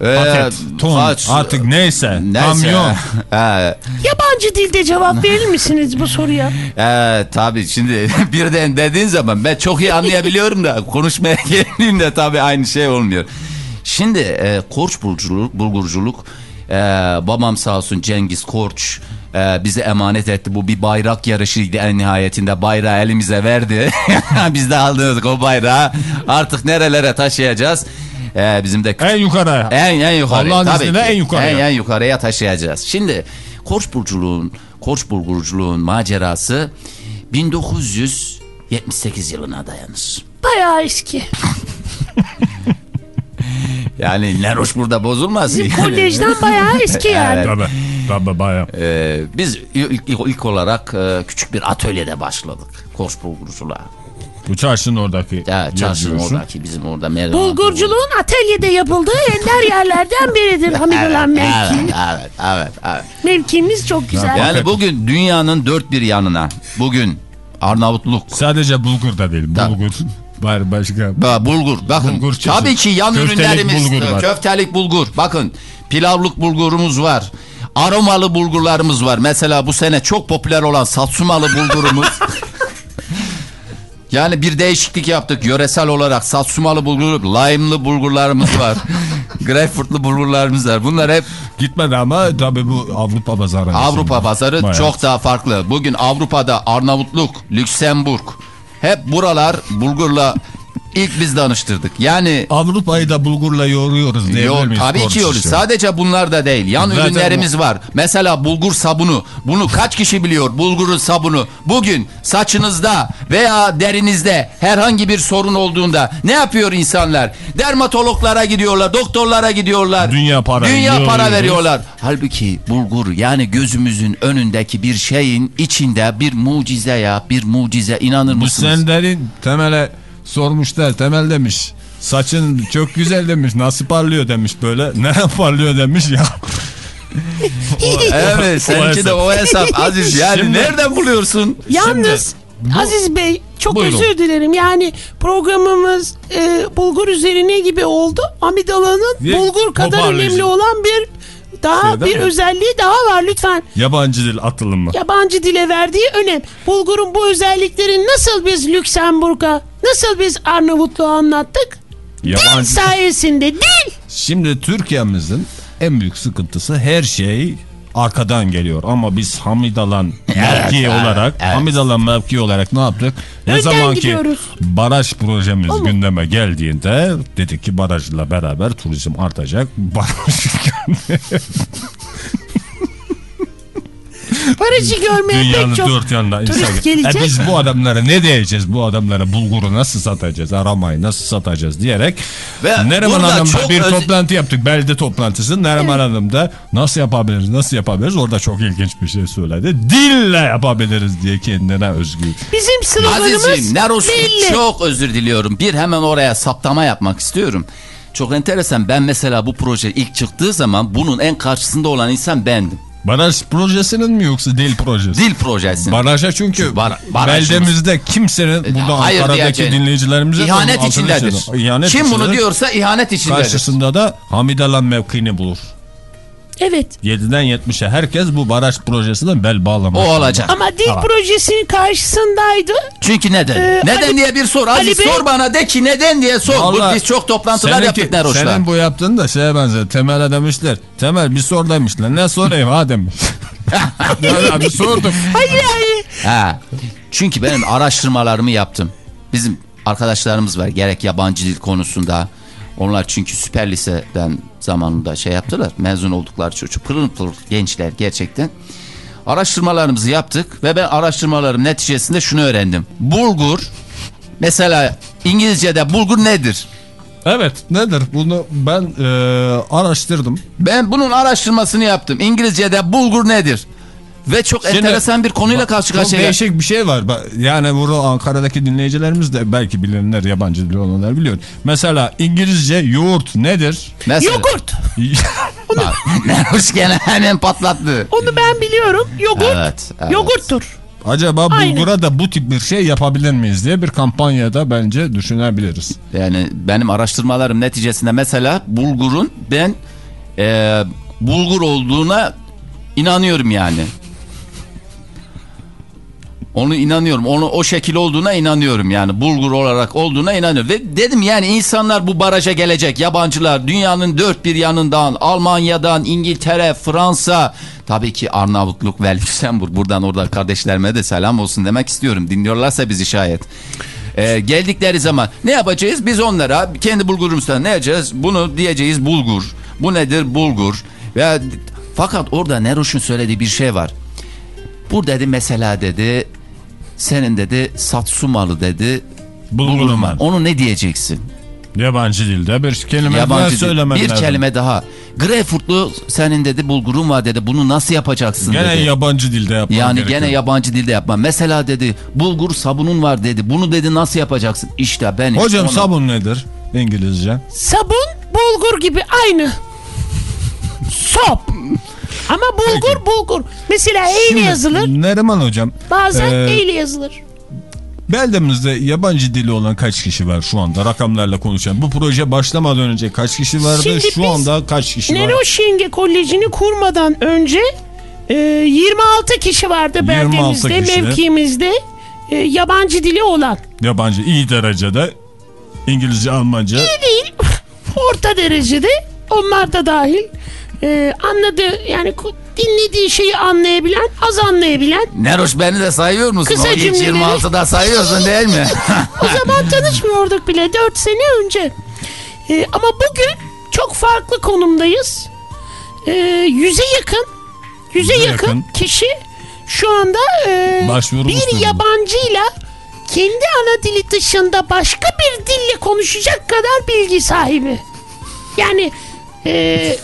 E: Ee,
C: paket, ton
E: kaç-
C: artık neyse,
E: Neyse.
C: kamyon.
E: He, (laughs)
I: Yabancı dilde cevap verir misiniz bu soruya?
E: he, tabii şimdi (laughs) birden dediğin zaman ben çok iyi anlayabiliyorum da konuşmaya (laughs) geldiğimde tabii aynı şey olmuyor. Şimdi e, korç bulgurculuk, bulgurculuk e, babam sağ olsun Cengiz Korç e, bize emanet etti. Bu bir bayrak yarışıydı en nihayetinde bayrağı elimize verdi. (laughs) Biz de aldık o bayrağı artık nerelere taşıyacağız. E, bizim de
C: En yukarı.
E: En en yukarı.
C: Allah'ın izniyle en yukarıya.
E: En, en yukarıya taşıyacağız. Şimdi Koç burculuğun Koç bulgurculuğun macerası 1978 yılına dayanır.
I: Bayağı eski. (laughs)
E: Yani Neroş burada bozulmaz.
I: Bizim
E: yani.
I: kolejden (laughs) bayağı eski yani.
E: Evet.
C: Tabii. Tabii bayağı.
E: Ee, biz ilk, ilk- ilk olarak e, küçük bir atölyede başladık. Koç bulgurculuğa.
C: Bu çarşının oradaki.
E: Ya çarşının oradaki bizim orada Merdan.
I: Bulgurculuğun atölyede yapıldığı ender yerlerden biridir (laughs) Hamidulan mevki.
E: Evet, evet, evet, evet.
I: Mevkimiz çok güzel.
E: Yani bugün dünyanın dört bir yanına bugün Arnavutluk,
C: Sadece bulgur da değil.
E: Tabii.
C: Bulgur. Var başka.
E: Ba- bulgur. Bakın
C: Bulgur çeşit.
E: tabii ki yan
C: Köftelik
E: ürünlerimiz
C: bulgur var.
E: köftelik bulgur. Bakın pilavlık bulgurumuz var. Aromalı bulgurlarımız var. Mesela bu sene çok popüler olan satsumalı bulgurumuz. (laughs) yani bir değişiklik yaptık yöresel olarak satsumalı bulgur, lime'lı bulgurlarımız var. (laughs) Greyfurtlu bulgurlarımız var. Bunlar hep
C: Gitmedi ama tabii bu Avrupa pazarı.
E: Avrupa pazarı
C: Bayağı.
E: çok daha farklı. Bugün Avrupa'da Arnavutluk, Lüksemburg hep buralar bulgurla İlk biz danıştırdık. Yani
C: Avrupa'yı da bulgurla yoğuruyoruz diyebilir
E: Yok tabii ki
C: için?
E: Sadece bunlar da değil. Yan
C: Zaten
E: ürünlerimiz var. Mesela bulgur sabunu. Bunu kaç kişi biliyor bulgurun sabunu? Bugün saçınızda veya derinizde herhangi bir sorun olduğunda ne yapıyor insanlar? Dermatologlara gidiyorlar, doktorlara gidiyorlar.
C: Dünya para
E: Dünya para veriyorlar. Halbuki bulgur yani gözümüzün önündeki bir şeyin içinde bir mucize ya bir mucize inanır
C: Bu
E: mısınız?
C: senlerin temele sormuşlar. Temel demiş. Saçın çok güzel demiş. Nasıl parlıyor demiş böyle. Ne (laughs) parlıyor demiş ya.
E: Evet seninki de o hesap Aziz yani
C: Şimdi-
E: nereden buluyorsun?
I: Yalnız Aziz Bey çok
C: Buyurun.
I: özür dilerim. Yani programımız e, bulgur üzerine gibi oldu. Amidala'nın bulgur kadar önemli olan bir daha
C: Şey değil
I: bir
C: mi?
I: özelliği daha var lütfen.
C: Yabancı dil atılımı.
I: Yabancı dile verdiği önem. Bulgurun bu özelliklerini nasıl biz Lüksemburg'a, nasıl biz Arnavutluğa anlattık? Dil
C: Yabancı.
I: sayesinde dil.
C: Şimdi Türkiye'mizin en büyük sıkıntısı her şey arkadan geliyor. Ama biz Hamidalan (laughs) mevki olarak Hamidalan mevki olarak ne yaptık? Ne
I: Önden
C: zaman ki
I: gidiyoruz.
C: baraj projemiz gündeme geldiğinde dedik ki barajla beraber turizm artacak. (laughs) Baraj
I: Barajı görmeye
C: Dünyanın
I: pek çok
C: dört yanında
I: turist
C: insan.
I: gelecek.
C: E biz bu adamlara ne diyeceğiz? Bu adamlara bulguru nasıl satacağız? Aramayı nasıl satacağız diyerek
E: Ve
C: Neriman Hanım'la bir toplantı yaptık. Belde toplantısı. Neriman Hanım da nasıl yapabiliriz? Nasıl yapabiliriz? Orada çok ilginç bir şey söyledi. Dille yapabiliriz diye kendine özgü.
I: Bizim sloganımız
E: Neroş
I: belli.
E: çok özür diliyorum. Bir hemen oraya saptama yapmak istiyorum. Çok enteresan ben mesela bu proje ilk çıktığı zaman bunun en karşısında olan insan bendim.
C: Baraj projesinin mi yoksa dil projesi?
E: Dil projesi.
C: Baraja çünkü
E: Bar-
C: beldemizde kimsenin burada
E: Hayır
C: Ankara'daki dinleyicilerimize
E: İhanet içindedir.
C: İhanet
E: Kim bunu
C: içindedir.
E: diyorsa ihanet içindedir.
C: Karşısında da Hamidalan mevkini bulur.
I: Evet.
C: 7'den 70'e herkes bu baraj projesine bel bağlamak.
E: O olacak.
I: Ama dil
C: Tamam.
I: projesinin karşısındaydı.
E: Çünkü neden?
I: Ee,
E: neden
I: Ali-
E: diye bir sor.
I: Ali
E: Aziz
I: Bey-
E: sor bana de ki neden diye sor. Bu-
C: Vallahi
E: biz çok toplantılar
C: Seninki-
E: yaptık Neroş'la.
C: Senin bu yaptığın da şeye benzer. Temel'e demişler. Temel bir sor demişler. Ne sorayım ha demiş. (laughs) ya, bir sordum.
I: Hayır hayır.
E: Ha. Çünkü benim araştırmalarımı yaptım. Bizim arkadaşlarımız var gerek yabancı dil konusunda. Onlar çünkü süper liseden zamanında şey yaptılar. Mezun oldukları çocuk. Pırıl pırıl gençler gerçekten. Araştırmalarımızı yaptık ve ben araştırmalarım neticesinde şunu öğrendim. Bulgur mesela İngilizce'de bulgur nedir?
C: Evet nedir? Bunu ben e, araştırdım.
E: Ben bunun araştırmasını yaptım. İngilizce'de bulgur nedir? Ve çok
C: Şimdi-
E: enteresan bir konuyla karşı
C: Çok
E: karşıya.
C: değişik bir şey var. Yani bunu Ankara'daki dinleyicilerimiz de belki bilenler yabancı dil olanlar biliyor. Mesela İngilizce yoğurt nedir?
E: Mesela,
I: Yogurt. (laughs)
E: Bak, Neroş (laughs) gene hemen patlattı.
I: Onu ben biliyorum. Yogurt.
E: Evet, evet.
I: Yogurttur.
C: Acaba
I: Aynen.
C: bulgura da bu tip bir şey yapabilir miyiz diye bir kampanyada bence düşünebiliriz.
E: Yani benim araştırmalarım neticesinde mesela bulgurun ben e, bulgur olduğuna inanıyorum yani. Onu inanıyorum. Onu o şekil olduğuna inanıyorum yani. Bulgur olarak olduğuna inanıyorum. Ve dedim yani insanlar bu baraja gelecek. Yabancılar dünyanın dört bir yanından Almanya'dan İngiltere, Fransa tabii ki Arnavutluk ve Lüksemburg. Buradan orada kardeşlerime de selam olsun demek istiyorum. Dinliyorlarsa bizi şayet. Ee, geldikleri zaman ne yapacağız? Biz onlara kendi bulgurumuzdan ne yapacağız? Bunu diyeceğiz bulgur. Bu nedir? Bulgur. Ve fakat orada Neroş'un söylediği bir şey var. Bu dedi mesela dedi senin dedi Satsumalı dedi
C: Bulgurum var.
E: Onu ne diyeceksin?
C: Yabancı dilde bir kelime
E: Yabancı
C: daha söylemen
E: Bir
C: lazım.
E: kelime daha. Greyfurtlu senin dedi bulgurun var dedi. Bunu nasıl yapacaksın
C: Gene
E: dedi.
C: yabancı dilde yapman
E: Yani
C: gerekiyor.
E: gene yabancı dilde yapma. Mesela dedi bulgur sabunun var dedi. Bunu dedi nasıl yapacaksın? İşte ben
C: Hocam
E: onu-
C: sabun nedir İngilizce?
I: Sabun bulgur gibi aynı. Sop. Ama bulgur bulgur. Mesela eyle
C: Şimdi,
I: yazılır.
C: Neriman hocam.
I: Bazen
C: e,
I: eyle yazılır.
C: Beldemizde yabancı dili olan kaç kişi var şu anda rakamlarla konuşan? Bu proje başlamadan önce kaç kişi vardı?
I: Şimdi
C: şu anda kaç kişi var?
I: Neroşenge Koleji'ni kurmadan önce e, 26 kişi vardı
C: 26
I: beldemizde,
C: kişi.
I: mevkimizde e, yabancı dili olan.
C: Yabancı iyi derecede İngilizce, Almanca.
I: değil. Orta derecede onlar da dahil. E, anladığı yani dinlediği şeyi anlayabilen, az anlayabilen.
E: Neroş beni de sayıyor musun?
I: Kısa
E: o ilk
I: cümleleri.
E: 26'da sayıyorsun değil mi? (laughs)
I: O zaman tanışmıyorduk bile 4 sene önce. E, ama bugün çok farklı konumdayız. E, yüze yakın, yüze
C: Yüze
I: yakın,
C: yakın.
I: kişi şu anda e, bir yabancıyla kendi ana dili dışında başka bir dille konuşacak kadar bilgi sahibi. Yani e,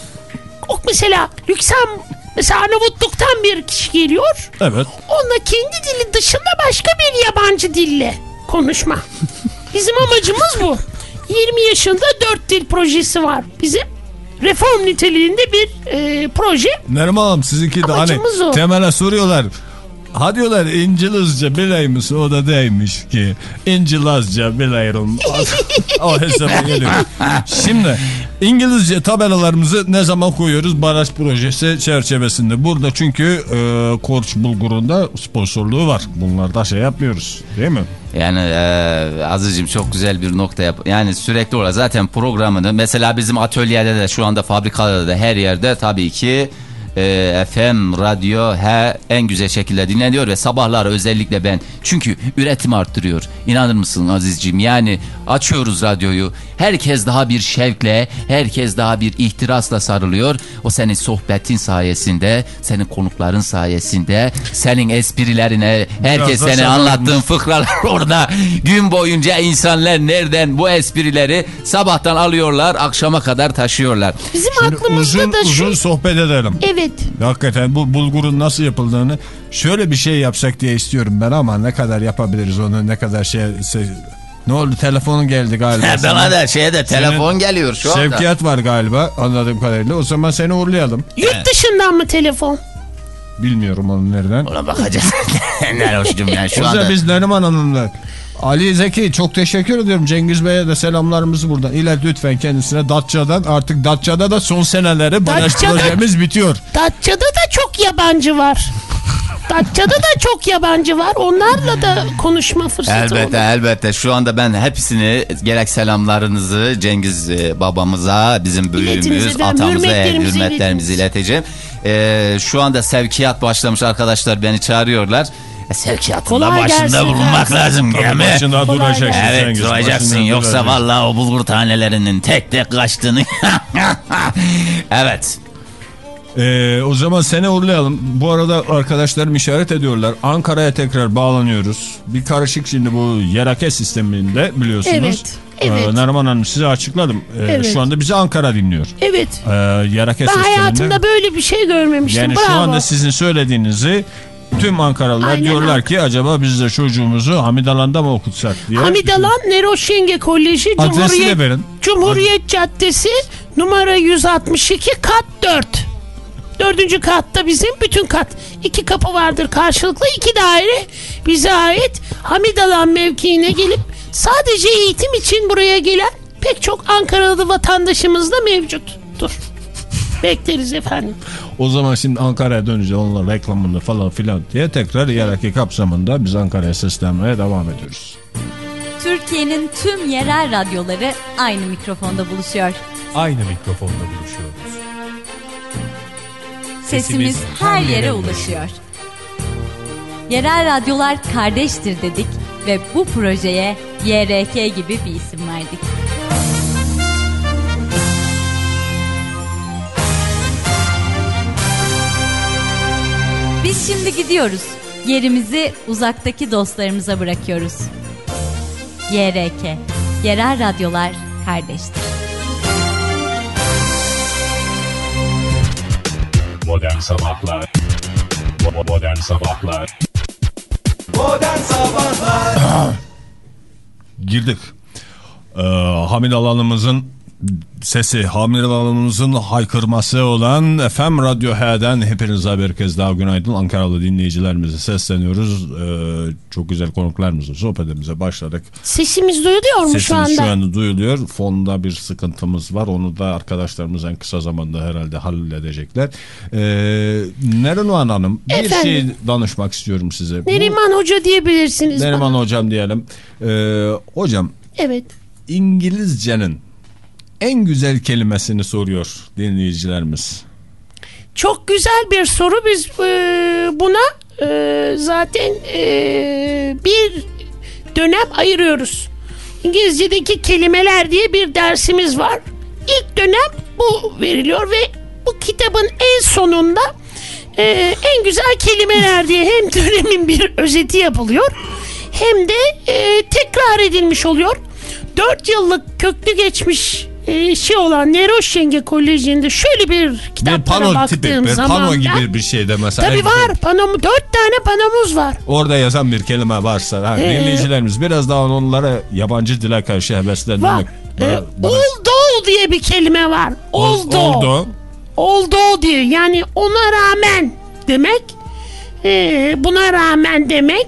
I: o mesela Lüksem mesela Arnavutluk'tan bir kişi geliyor.
C: Evet.
I: Onunla kendi dili dışında başka bir yabancı dille konuşma. Bizim amacımız bu. 20 yaşında 4 dil projesi var bizim. Reform niteliğinde bir e, proje.
C: Neriman Hanım sizinki de hani
I: o.
C: temele soruyorlar. Ha diyorlar İngilizce bileymiş o da değilmiş ki İngilizce biliyorum. (laughs) o hesaba geliyor. Şimdi İngilizce tabelalarımızı ne zaman koyuyoruz baraj projesi çerçevesinde. Burada çünkü e, Korç Bulgur'un sponsorluğu var. Bunlarda şey yapmıyoruz değil mi?
E: Yani e, Aziz'cim çok güzel bir nokta yap. Yani sürekli olarak zaten programını mesela bizim atölyede de şu anda fabrikada da her yerde tabii ki e, FM, radyo he, en güzel şekilde dinleniyor ve sabahları özellikle ben. Çünkü üretim arttırıyor. İnanır mısın Aziz'cim? Yani açıyoruz radyoyu. Herkes daha bir şevkle, herkes daha bir ihtirasla sarılıyor. O senin sohbetin sayesinde, senin konukların sayesinde, senin esprilerine, herkes seni anlattığın fıkralar (laughs) orada. Gün boyunca insanlar nereden bu esprileri sabahtan alıyorlar, akşama kadar taşıyorlar.
I: Bizim
C: Şimdi
I: aklımızda
C: uzun
I: da şu...
C: uzun sohbet edelim.
I: Evet.
C: Hakikaten bu bulgurun nasıl yapıldığını şöyle bir şey yapsak diye istiyorum ben ama ne kadar yapabiliriz onu ne kadar şey... se- ne oldu telefonun geldi galiba.
E: Bana da şeye de telefon
C: Senin
E: geliyor şu anda.
C: Sevkiyat var galiba anladığım kadarıyla. O zaman seni uğurlayalım.
I: Yurt dışından mı telefon?
C: Bilmiyorum onun nereden.
E: Ona bakacağız. (laughs) ne hoşcum ya şu
C: O zaman
E: anda.
C: biz Neriman Hanım'la Ali Zeki çok teşekkür ediyorum. Cengiz Bey'e de selamlarımızı buradan. İlet lütfen kendisine Datça'dan. Artık Datça'da da son seneleri baraj projemiz bitiyor.
I: Datça'da da çok yabancı var. Datça'da da çok yabancı var. Onlarla da konuşma fırsatı
E: Elbette
I: olur.
E: elbette şu anda ben hepsini gerek selamlarınızı Cengiz e, babamıza bizim büyüğümüz atamıza
I: hürmetlerimizi
E: hürmetlerimizi ileteceğim. Ee, şu anda sevkiyat başlamış arkadaşlar beni çağırıyorlar. E, sevkiyatın da
I: Kolay
E: başında
I: gelsin
E: bulunmak lazım değil mi?
C: Başında
I: Kolay
C: duracaksın
I: gelsin.
E: Evet
C: Cengiz,
E: duracaksın
C: başında
E: yoksa
C: duracaksın.
E: vallahi o bulgur tanelerinin tek tek kaçtığını. (laughs) evet.
C: Ee, o zaman seni uğurlayalım. Bu arada arkadaşlarım işaret ediyorlar. Ankara'ya tekrar bağlanıyoruz. Bir karışık şimdi bu yerake sisteminde biliyorsunuz.
I: Evet, evet.
C: Ee, Neriman Hanım size açıkladım. Ee,
I: Evet.
C: Şu anda bizi Ankara dinliyor.
I: Evet.
C: Ee, yerake
I: Ben
C: sisteminde.
I: hayatımda böyle bir şey görmemiştim.
C: Yani
I: Bravo.
C: şu anda sizin söylediğinizi tüm Ankaralılar
I: Aynen
C: diyorlar ki acaba biz de çocuğumuzu Hamidalan'da mı okutsak diye.
I: Hamidalan Neroş Yenge Koleji Cumhuriyet,
C: verin.
I: Cumhuriyet Caddesi numara 162 kat 4. Dördüncü katta bizim bütün kat. iki kapı vardır karşılıklı iki daire bize ait. Hamidalan mevkiine gelip sadece eğitim için buraya gelen pek çok Ankaralı vatandaşımız da mevcuttur. Bekleriz efendim.
C: O zaman şimdi Ankara'ya dönünce onunla reklamını falan filan diye tekrar yeraki kapsamında biz Ankara'ya seslenmeye devam ediyoruz.
H: Türkiye'nin tüm yerel radyoları aynı mikrofonda buluşuyor.
A: Aynı mikrofonda buluşuyoruz.
H: Sesimiz her yere ulaşıyor. Yerel radyolar kardeştir dedik ve bu projeye YRK gibi bir isim verdik. Biz şimdi gidiyoruz. Yerimizi uzaktaki dostlarımıza bırakıyoruz. YRK, Yerel Radyolar Kardeştir.
A: Modern Sabahlar Modern Sabahlar
B: Modern Sabahlar
C: Girdik. Ee, Hamid alanımızın sesi, Hamid alanımızın haykırması olan FM Radyo H'den hepinize bir kez daha günaydın. Ankaralı dinleyicilerimize sesleniyoruz. Ee, çok güzel konuklarımızla sohbetimize başladık.
I: Sesimiz duyuluyor mu şu
C: Sesimiz
I: anda?
C: şu anda duyuluyor. Fonda bir sıkıntımız var. Onu da arkadaşlarımız en kısa zamanda herhalde halledecekler. Ee, Neriman Hanım bir
I: Efendim?
C: şey danışmak istiyorum size. Bu-
I: Neriman Hoca diyebilirsiniz
C: Neriman
I: bana.
C: hocam diyelim. Ee, hocam
I: Evet.
C: İngilizcenin en güzel kelimesini soruyor dinleyicilerimiz.
I: çok güzel bir soru. Biz e, buna e, zaten e, bir dönem ayırıyoruz. İngilizce'deki kelimeler diye bir dersimiz var. İlk dönem bu veriliyor ve bu kitabın en sonunda e, en güzel kelimeler diye hem dönemin bir özeti yapılıyor hem de e, tekrar edilmiş oluyor. 4 yıllık köklü geçmiş e, şey olan Neroş Yenge Koleji'nde şöyle bir
C: Bir
I: kitaplara
C: pano
I: baktığım
C: tipi, bir
I: zaman
C: pano gibi bir şeyde mesela.
I: Tabii var panom, 4 tane panomuz var.
C: Orada yazan bir kelime varsa. Ha,
I: Ee,
C: dinleyicilerimiz biraz daha onlara yabancı dile karşı heveslendirmek.
I: Var.
C: Bana-
I: E,
C: bana-
I: oldu diye bir kelime var. Oldu.
C: Oldu.
I: Oldu diye yani ona rağmen demek e, buna rağmen demek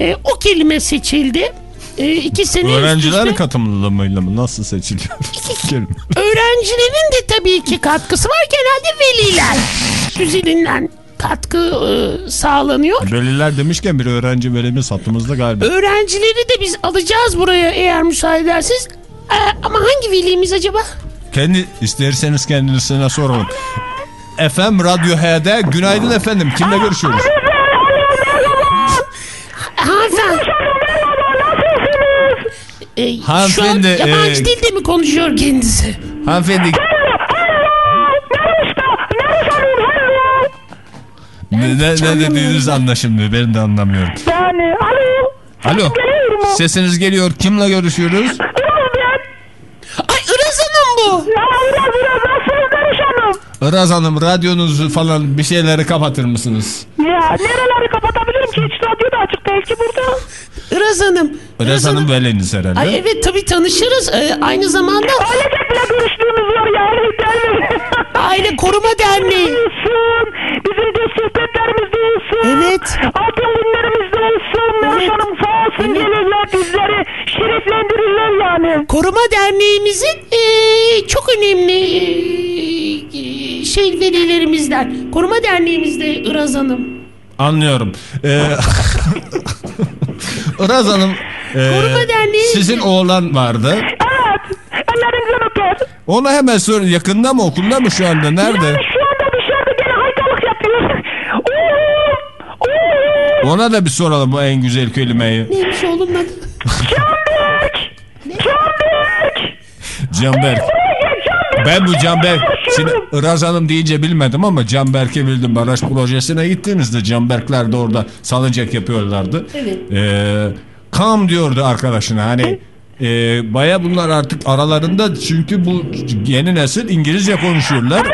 I: e, o kelime seçildi. E, iki sene üst
C: Öğrencilerin
I: üste-
C: katılımıyla mı? Nasıl seçiliyor? (laughs)
I: Öğrencilerin de tabii ki katkısı var. Genelde veliler düzeninden katkı e, sağlanıyor.
C: Veliler demişken bir öğrenci velimiz hattımızda galiba.
I: Öğrencileri de biz alacağız buraya eğer müsaade ederseniz. E, ama hangi velimiz acaba?
C: Kendi isterseniz kendisine soralım. FM Radyo H'de günaydın efendim. Kimle görüşüyoruz?
I: Hanımefendi. E, şu an
C: Hanımefendi,
I: yabancı
C: e,
I: dilde mi konuşuyor kendisi?
C: Hanımefendi. Ne, ne, ne dediğiniz anlaşılmıyor. Ben de anlamıyorum.
J: Yani alo.
C: Alo. Sesiniz geliyor. Kimle görüşüyoruz?
I: Ay Iraz Hanım bu.
J: Ya biraz biraz nasılsınız Barış Hanım?
C: Iraz Hanım radyonuzu falan bir şeyleri kapatır mısınız?
J: Ya nereleri kapatabilirim ki? Hiç radyo da açık değil ki burada.
I: Iraz Hanım.
C: Iraz Hanım veliniz herhalde.
I: Ay evet tabii tanışırız. Ee, aynı zamanda
J: Ailecek bile görüştüğümüz var mi? (laughs)
I: Aile Koruma Derneği.
J: Olsun. Bizim de sohbetlerimiz de olsun.
I: Evet.
J: Altın günlerimiz de olsun. Barış
I: Evet.
J: Hanım sağ olsun
I: Evet.
J: gelirler bizleri şereflendirirler yani.
I: Koruma Derneğimizin ee, çok önemli ee, şey velilerimizden. Koruma Derneğimizde Iraz Hanım.
C: Anlıyorum. Ee, (laughs) Iraz Hanım. e,
I: Koruma Derneği-
C: Sizin oğlan vardı.
J: Evet. Ellerinizden öper.
C: Ona hemen sor. Yakında mı okulda mı şu anda? Nerede?
J: Yani şu anda dışarıda gene haytalık yapıyor.
C: Ona da bir soralım bu en güzel kelimeyi.
I: Neymiş oğlum adı? (laughs)
J: Canberk. Canberk.
C: Canberk. Ben bu Canberk. Şimdi Iraz Hanım deyince bilmedim ama Canberk'i bildim. Baraj projesine gittiğinizde Canberkler de orada salıncak yapıyorlardı.
I: Evet.
C: Ee, kam diyordu arkadaşına hani e, baya bunlar artık aralarında çünkü bu yeni nesil İngilizce konuşuyorlar.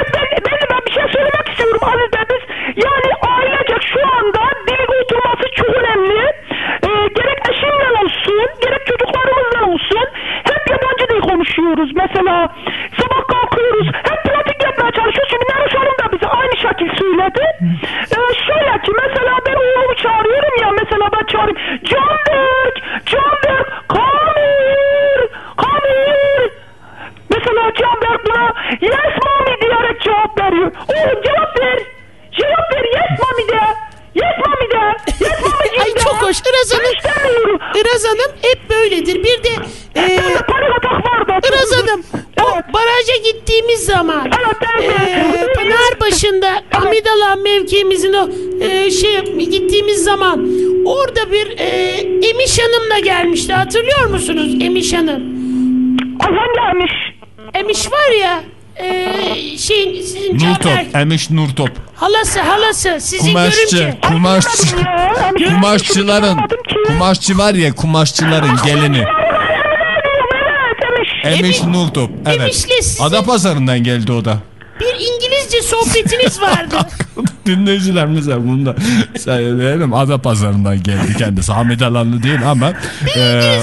I: Hatırlıyor musunuz Emiş Hanım?
J: Ayhan gelmiş.
I: Emiş var ya eee şeyin sizin
C: Nurtop,
I: Canberk
C: Emiş Nurtop.
I: halası halası sizin
C: Kumaşçı,
I: görümce.
C: kumaşçı. Kumaşçıların, kumaşçı var ya kumaşçıların gelini.
J: Emiş.
C: Emiş
I: Emi-
C: Nurtop. Evet.
I: Emiş'le sizin-
C: Adapazarı'ndan geldi o da.
I: Bir İngilizce sohbetiniz vardı. (laughs)
C: Dinleyicilerimiz var bunu da söyleyelim. Adapazarı'ndan geldi kendisi. Hamid Alanlı değil ama. e,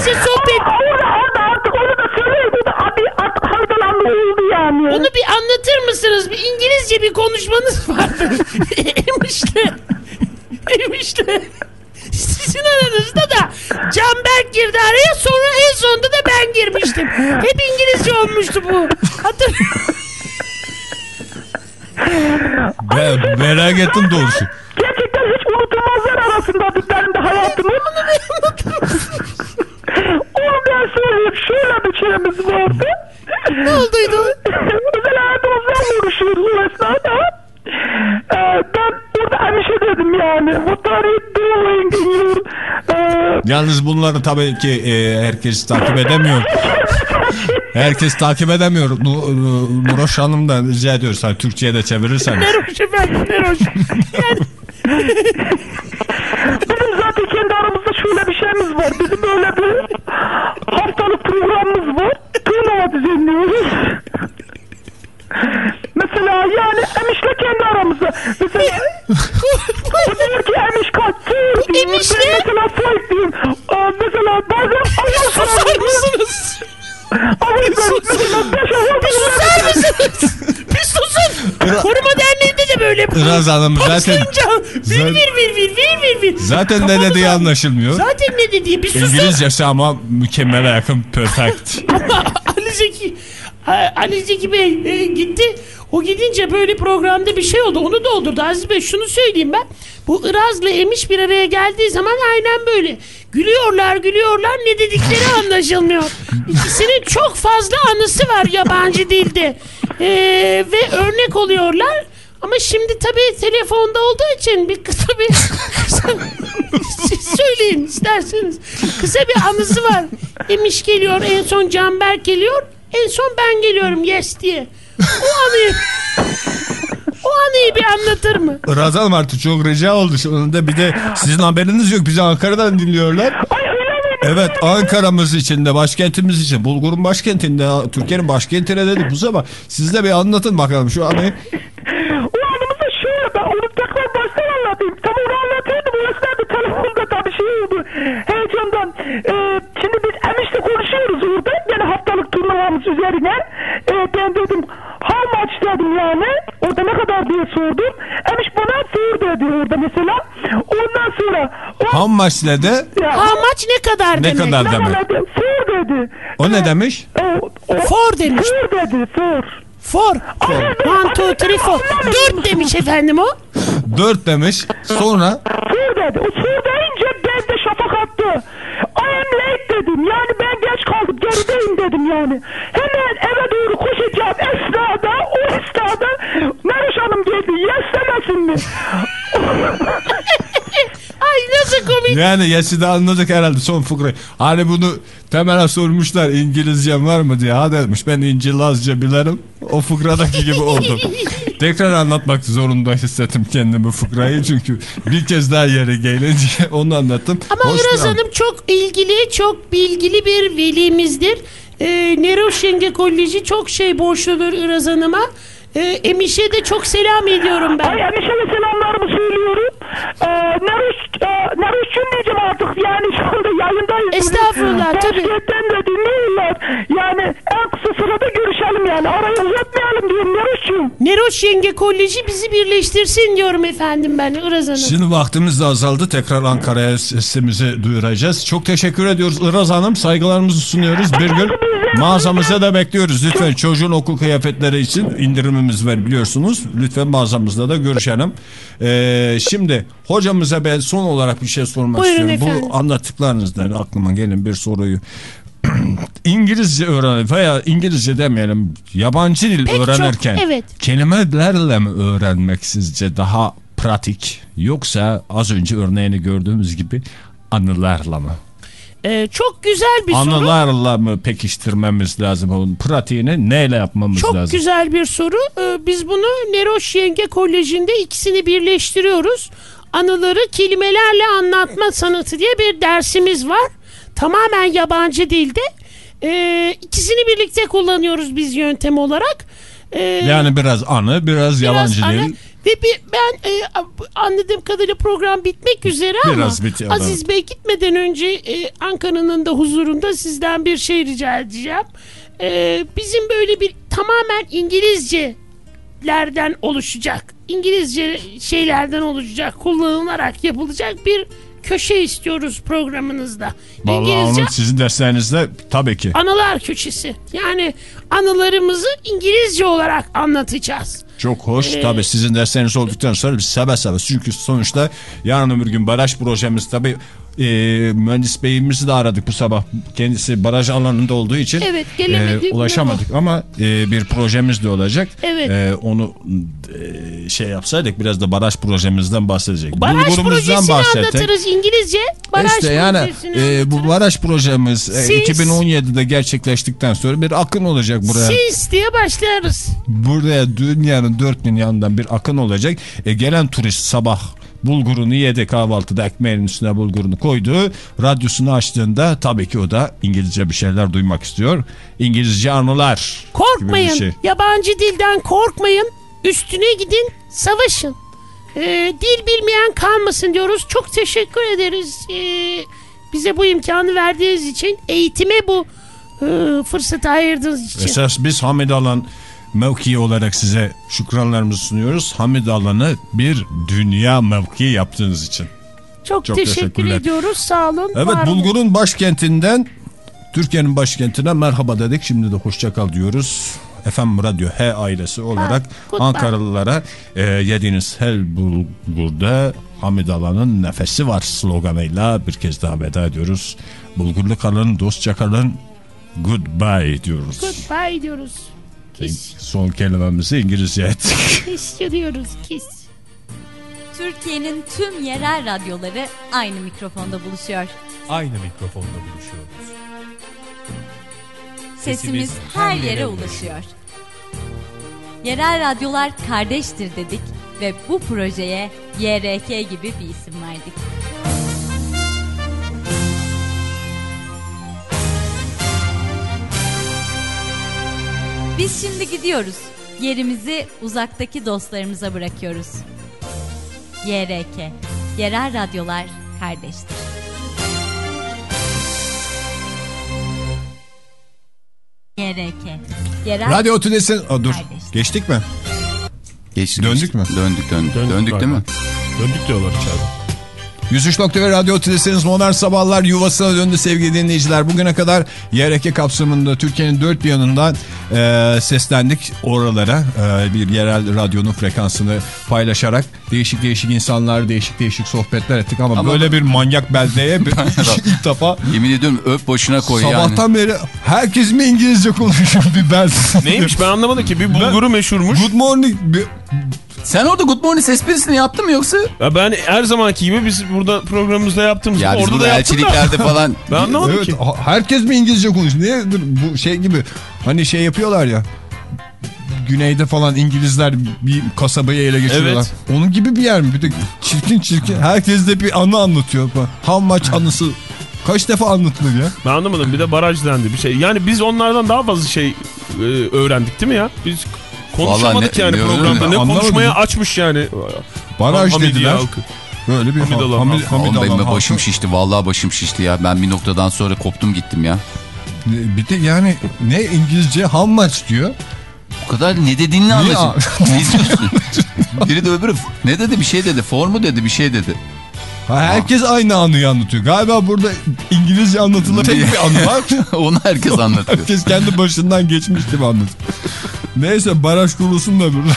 C: anlattın doğrusu.
J: Gerçekten hiç unutulmazlar arasında benim de hayatımı. (laughs) Onu ben söyleyeyim. Şöyle bir şeyimiz vardı.
I: Ne olduydu?
J: Özel hayatımızdan uğraşıyoruz o esnada. Ee, ben orada aynı hani şey dedim yani. What are you doing in. E,
C: Yalnız bunları tabii ki e, herkes takip edemiyor. (laughs) Herkes takip edemiyor. Nu- Nu- Nuroş Hanım'dan rica ediyoruz. Hani Türkçe'ye de çevirirseniz.
J: Neroş efendim Neroş. Yani... Bizim zaten kendi aramızda şöyle bir şeyimiz var. Bizim böyle bir haftalık programımız var. Turnuva düzenliyoruz. Mesela yani Emiş'le kendi aramızda. Mesela o diyor ki Emiş kaç tur diyor.
I: Emiş
J: Ben
I: ne?
J: Mesela diyeyim. Aa, Mesela bazen ayol
I: Bir susar mısınız? Bir susun. Koruma Derneği'nde de böyle.
C: Iraz Hanım zaten-
I: vir vir vir vir vir vir vir.
C: Zaten ne dediği anlaşılmıyor.
I: Zaten ne dediği bir susun.
C: İngilizcesi ama mükemmele yakın. Perfect. (laughs)
I: Ali Zeki Ali Zeki Bey e, gitti. O gidince böyle programda bir şey oldu. Onu doldurdu. Aziz Bey şunu söyleyeyim ben. Bu Iraz'la Emiş bir araya geldiği zaman aynen böyle. Gülüyorlar gülüyorlar ne dedikleri anlaşılmıyor. İkisinin çok fazla anısı var yabancı dilde. E, ve örnek oluyorlar. Ama şimdi tabii telefonda olduğu için bir kısa bir (laughs) siz söyleyin isterseniz. Kısa bir anısı var. Emiş geliyor en son Canberk geliyor. En son ben geliyorum yes diye. O anıyı o anıyı bir anlatır mı?
C: Iraz Hanım artık çok rica oldu. Sonunda bir de sizin haberiniz yok. Bizi Ankara'dan dinliyorlar.
J: Ay?
C: Evet Ankara'mız içinde, başkentimiz için, Bulgur'un başkentinde, Türkiye'nin başkentine dedik bu sabah. Siz de bir anlatın bakalım şu anı.
J: O anımızda şöyle ben onu tekrar baştan anlatayım. Tam onu anlatıyordum. O esnada telefonda tabii şey oldu. Heyecandan. Ee, şimdi biz Emiş'le konuşuyoruz orada. Yani haftalık turnuvamız üzerine. Ee, ben dedim how much dedim yani. Orada ne kadar diye sordum. Emiş bana four dedi orada mesela. Ondan sonra o,
C: Hammaç'le de
J: ya,
I: Amaç ne kadar
C: ne
I: demek?
C: kadar
J: ne
C: demek?
J: kadar dedi? Four dedi.
C: O ne demiş?
J: O, o,
I: Four demiş.
J: Four dedi four.
I: Four. One, two, three, four. Dört demiş efendim o. (laughs)
C: Dört demiş. Sonra
J: Sur dedi. O sur deyince ben de şafak attı. I am late dedim. Yani ben geç kaldım. Gerideyim dedim yani. Hemen o Meruş Hanım geldi. Demesin mi? (laughs)
I: Ay nasıl komik.
C: yani Yesi'de anladık herhalde son fıkrayı. Hani bunu temele sormuşlar İngilizcem var mı diye. Ha demiş ben İngilizce bilirim. O fıkradaki gibi oldu. (laughs) Tekrar anlatmak zorunda hissettim kendimi fıkrayı. Çünkü bir kez daha yere gelince (laughs) onu anlattım.
I: Ama Iraz. Hanım çok ilgili, çok bilgili bir velimizdir. Ee, Neroş Yenge Koleji çok şey borçludur Iraz Hanım'a. Ee, Emiş'e de çok selam ediyorum ben.
J: Ay Emiş'e de selamlarımı söylüyorum. Ee, Neruş, e, Neruş'cum diyeceğim artık. Yani şu anda yayındayız.
I: Estağfurullah, tabii.
J: Başkentten de dinliyorlar. Yani en kısa sırada görüşelim yani. Arayı uzatmayalım diyorum Neruş'cum.
I: Neroş Yenge Koleji bizi birleştirsin diyorum efendim ben Iraz Hanım.
C: Şimdi vaktimiz de azaldı. Tekrar Ankara'ya sesimizi duyuracağız. Çok teşekkür ediyoruz Iraz Hanım. Saygılarımızı sunuyoruz. Bir gün mağazamıza da bekliyoruz. Lütfen çocuğun okul kıyafetleri için indirimimiz var biliyorsunuz. Lütfen mağazamızda da görüşelim. Ee, şimdi hocamıza ben son olarak bir şey sormak
I: Buyurun
C: istiyorum.
I: efendim.
C: Bu anlattıklarınızdan aklıma gelen bir soruyu. (clears throat) İngilizce öğren veya İngilizce demeyelim yabancı dil
I: Pek çok,
C: öğrenirken
I: evet.
C: kelimelerle mi öğrenmek sizce daha pratik yoksa az önce örneğini gördüğümüz gibi anılarla mı?
I: Ee, çok güzel bir soru.
C: Anılarla mı pekiştirmemiz lazım onun pratiğini neyle yapmamız
I: Çok
C: lazım?
I: güzel bir soru. Ee, biz bunu Neroş Yenge Koleji'nde ikisini birleştiriyoruz. Anıları kelimelerle anlatma sanatı diye bir dersimiz var. Tamamen yabancı dilde. Ee, ikisini birlikte kullanıyoruz biz yöntem olarak. Ee,
C: Yani biraz anı biraz, yabancı
I: ara-
C: dil.
I: Ve bir, ben e, anladığım kadarıyla program bitmek üzere
C: Biraz
I: ama
C: bitiyor,
I: Aziz Bey gitmeden önce e, Ankara'nın da huzurunda sizden bir şey rica edeceğim. E, bizim böyle bir tamamen İngilizcelerden oluşacak, İngilizce şeylerden oluşacak, kullanılarak yapılacak bir köşe istiyoruz programınızda.
C: Vallahi
I: İngilizce
C: onu sizin derslerinizde tabii ki.
I: anılar köşesi. Yani anılarımızı İngilizce olarak anlatacağız.
C: Çok hoş.
I: Ee,
C: tabii sizin dersleriniz olduktan sonra biz seve seve. Çünkü sonuçta yarın öbür gün baraj projemiz tabii e, mühendis beyimizi de aradık bu sabah. Kendisi baraj alanında olduğu için
I: Evet, gelemedik.
C: ulaşamadık ama e, bir projemiz de olacak.
I: Evet.
C: E, onu e, şey yapsaydık biraz da baraj projemizden bahsedecek.
I: Baraj projesini
C: bahsettik.
I: anlatırız İngilizce. Baraj
C: İşte yani e, bu baraj projemiz e,
I: Siz-
C: 2017'de gerçekleştikten sonra bir akın olacak buraya.
I: Sis diye başlarız.
C: Buraya dünyanın dört bin yanından bir akın olacak. E, gelen turist sabah bulgurunu yedi kahvaltıda ekmeğin üstüne bulgurunu koydu. Radyosunu açtığında tabii ki o da İngilizce bir şeyler duymak istiyor. İngilizce anılar.
I: Korkmayın.
C: şey.
I: Yabancı dilden korkmayın. Üstüne gidin savaşın. Ee, dil bilmeyen kalmasın diyoruz. Çok teşekkür ederiz. Ee, bize bu imkanı verdiğiniz için. Eğitime bu e, fırsatı ayırdığınız için.
C: Esas biz Hamid Alan mevkii olarak size şükranlarımızı sunuyoruz. Hamid Alan'ı bir dünya mevkii yaptığınız için.
I: çok,
C: çok
I: teşekkür
C: teşekkürler.
I: ediyoruz. Sağ olun.
C: Evet. Bulgur'un başkentinden Türkiye'nin başkentine merhaba dedik. Şimdi de hoşça kal diyoruz. FM Radyo H ailesi olarak
I: goodbye.
C: Ankaralılara e, yediğiniz her bulgurda Hamid Alan'ın nefesi var sloganıyla bir kez daha veda ediyoruz. Bulgurlu kalın, dostça kalın, goodbye diyoruz.
I: Goodbye diyoruz. Kiss.
C: Son kelimemizi İngilizce ettik. (laughs)
I: Kiss diyoruz. Kiss.
H: Türkiye'nin tüm yerel radyoları aynı mikrofonda buluşuyor.
A: Aynı mikrofonda buluşuyoruz.
H: Sesimiz her yere ulaşıyor. Yerel radyolar kardeştir dedik ve bu projeye YRK gibi bir isim verdik. Biz şimdi gidiyoruz. Yerimizi uzaktaki dostlarımıza bırakıyoruz. YRK, Yerel Radyolar Kardeştir. YRK, Yerel
C: Radyo Tülesi'nin... Aa, dur
H: Kardeş.
C: geçtik mi?
E: Geçti,
C: Döndük mü?
E: Döndük döndük.
D: Döndük
E: Döndük, değil mi?
D: Döndük diyorlar içeride.
C: 103.1 Radyo Tülesi'niz Modern Sabahlar yuvasına döndü sevgili dinleyiciler. Bugüne kadar YRK kapsamında Türkiye'nin dört bir yanından e, seslendik oralara. E, bir yerel radyonun frekansını paylaşarak değişik değişik insanlar, değişik değişik sohbetler ettik. Ama,
E: Ama-
C: böyle bir manyak beldeye bir, (laughs) ilk defa
E: Yemin ediyorum öp boşuna koy yani.
C: sabahtan beri herkes mi İngilizce konuşuyor bir belde?
D: Neymiş ben anlamadım ki. Bir bulguru meşhurmuş.
C: Good morning. Bir,
E: Sen orada Good Morning esprisini yaptın mı yoksa?
D: Ya ben her zamanki gibi biz burada programımızda yaptığımız
E: Ya
D: gibi orada da yaptık da.
E: elçiliklerde falan. (laughs)
D: Ben anlamadım
C: evet,
D: ki.
C: herkes mi İngilizce konuşuyor? Niye Dur, bu şey gibi hani şey yapıyorlar ya. Güneyde falan İngilizler bir kasabayı ele geçiriyorlar. Onun gibi bir yer mi? Bir de çirkin çirkin. Herkes de bir anı anlatıyor. Ham maç anısı. Kaç defa anlatılır ya?
D: Ben anlamadım. Bir de baraj dendi bir şey. Yani biz onlardan daha fazla şey e, öğrendik değil mi ya? Biz konuşamadık
E: Vallahi ne-
D: yani
E: ne
D: programda. Ne
C: Anlamadım.
D: konuşmaya açmış yani.
C: Baraj
D: Hamidiye
C: dediler.
D: halkı.
C: Böyle bir
D: Hamid Alan
C: Hamid. Hamid
E: Oğlum
C: Alan
E: benim
C: halkı.
E: başım şişti. Vallahi başım şişti ya. Ben bir noktadan sonra koptum gittim ya.
C: Bir de yani ne İngilizce ham maç diyor.
E: Bu kadar ne dediğini anlaşıldı. (laughs) (laughs) ne diyorsun? Biri de öbürü ne dedi bir şey dedi. Formu dedi bir şey dedi.
C: Ha, herkes aynı anıyı anlatıyor. Galiba burada İngilizce anlatılan tek bir anı var. (laughs)
E: Onu herkes anlatıyor.
C: Herkes kendi başından geçmiş gibi anlatıyor. Neyse baraj kurulsun da burada.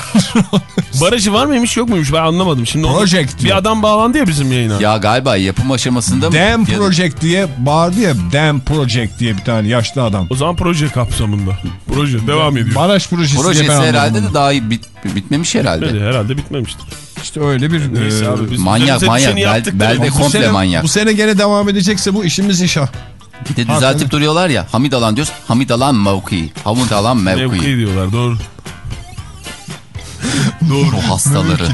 C: (laughs)
D: Barajı var mıymış yok muymuş ben anlamadım. Şimdi
C: Project
D: bir
C: diyor.
D: adam bağlandı ya bizim yayına.
E: Ya galiba yapım aşamasında mı?
C: Dam
E: Ya da-
C: Project diye bağırdı ya. Dam Project diye bir tane yaşlı adam.
D: O zaman proje kapsamında. Proje devam ediyor.
C: Baraj projesi diye
E: Projesi
C: ben anladım
E: herhalde
C: bunu.
E: de daha iyi bit- bitmemiş herhalde.
D: Bitmedi, herhalde bitmemiştir.
C: İşte öyle bir...
D: Neyse
C: e,
D: abi biz
E: manyak,
D: üzerimize
E: manyak.
D: düşeni
E: Bel-
D: yaptık
E: belde
D: demek.
C: bu
E: komple
C: sene,
E: manyak.
C: Bu sene gene devam edecekse bu işimiz işa.
E: Bir de düzeltip duruyorlar ya. Hamid Alan diyoruz. Hamid Alan mevki. Hamid Alan
D: Mevki
E: mevki.
D: diyorlar doğru. (laughs)
E: O hastaları.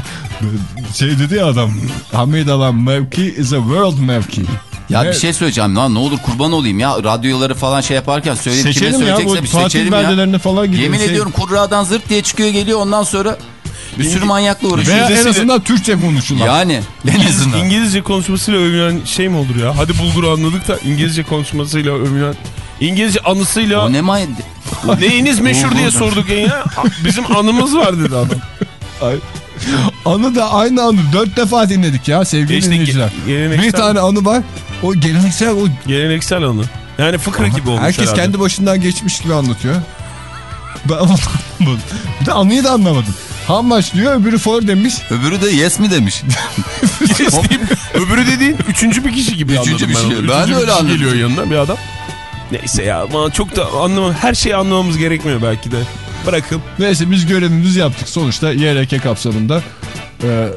C: Şey dedi ya adam. Hamid Alan mevki is a world mevki.
E: Ya
C: Evet.
E: bir şey söyleyeceğim lan ne olur kurban olayım ya radyoları falan şey yaparken söyleyip kime
C: Seçelim ya
E: söyleyecekse bir seçelim ya.
C: falan gidelim.
E: Yemin
C: Şey-
E: ediyorum kurradan zırt diye çıkıyor geliyor ondan sonra bir sürü manyakla uğraşıyor.
C: Veya en azından Türkçe konuşulan.
E: Yani en azından.
D: İngilizce konuşmasıyla övülen şey mi olur ya? Hadi bulguru anladık da İngilizce konuşmasıyla övülen İngilizce anısıyla
E: O ne may...
D: neyiniz meşhur diye sorduk ya. Bizim anımız var dedi adam.
C: Anı da aynı anı dört defa dinledik ya sevgili
D: İşte
C: dinleyiciler. Bir tane anı var. O geleneksel o
D: Geleneksel anı. Yani fıkra gibi olmuş
C: herkes
D: herhalde.
C: kendi başından geçmiş gibi anlatıyor. Ben anlamadım. Bir de anıyı da anlamadım. Much diyor öbürü for demiş.
E: Öbürü de yes mi demiş. (laughs)
D: Öbürü dediğin üçüncü bir kişi gibi
E: Üçüncü
D: anladım
E: bir
D: ben.
E: şey.
D: onu.
E: Ben
D: Üçüncü
E: de öyle anladım.
D: geliyor yanına bir adam. Neyse ya ama çok da anlamam. Her şeyi anlamamız gerekmiyor belki de. Bırakın.
C: Neyse biz görevimizi yaptık. Sonuçta YRK kapsamında e,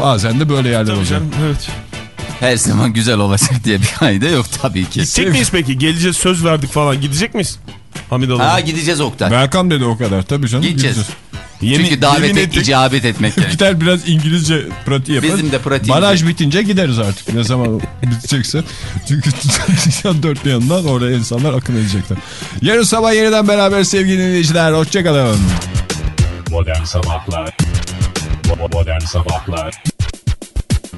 C: bazen de böyle yerler
D: Tabii
C: olacak.
D: canım, evet.
E: Her zaman güzel olacak diye bir kaide yok tabii ki.
D: Gidecek miyiz peki? Geleceğiz söz verdik falan. Gidecek miyiz? Hamid.
E: Ha gideceğiz Oktay.
C: Welcome dedi o kadar tabii canım.
E: Gideceğiz.
D: Yemin-
E: Çünkü davete
D: ettik.
E: icabet etmek (laughs) gerek.
C: Gider biraz İngilizce pratiği yaparız.
E: Bizim de pratiğimiz
C: Baraj bitince gideriz artık ne zaman (laughs) bitecekse. Çünkü (laughs) dört bir yanından oraya insanlar akın edecekler. Yarın sabah yeniden beraber sevgili dinleyiciler. Hoşçakalın.
A: Modern Sabahlar Modern Sabahlar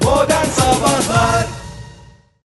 B: Modern Sabahlar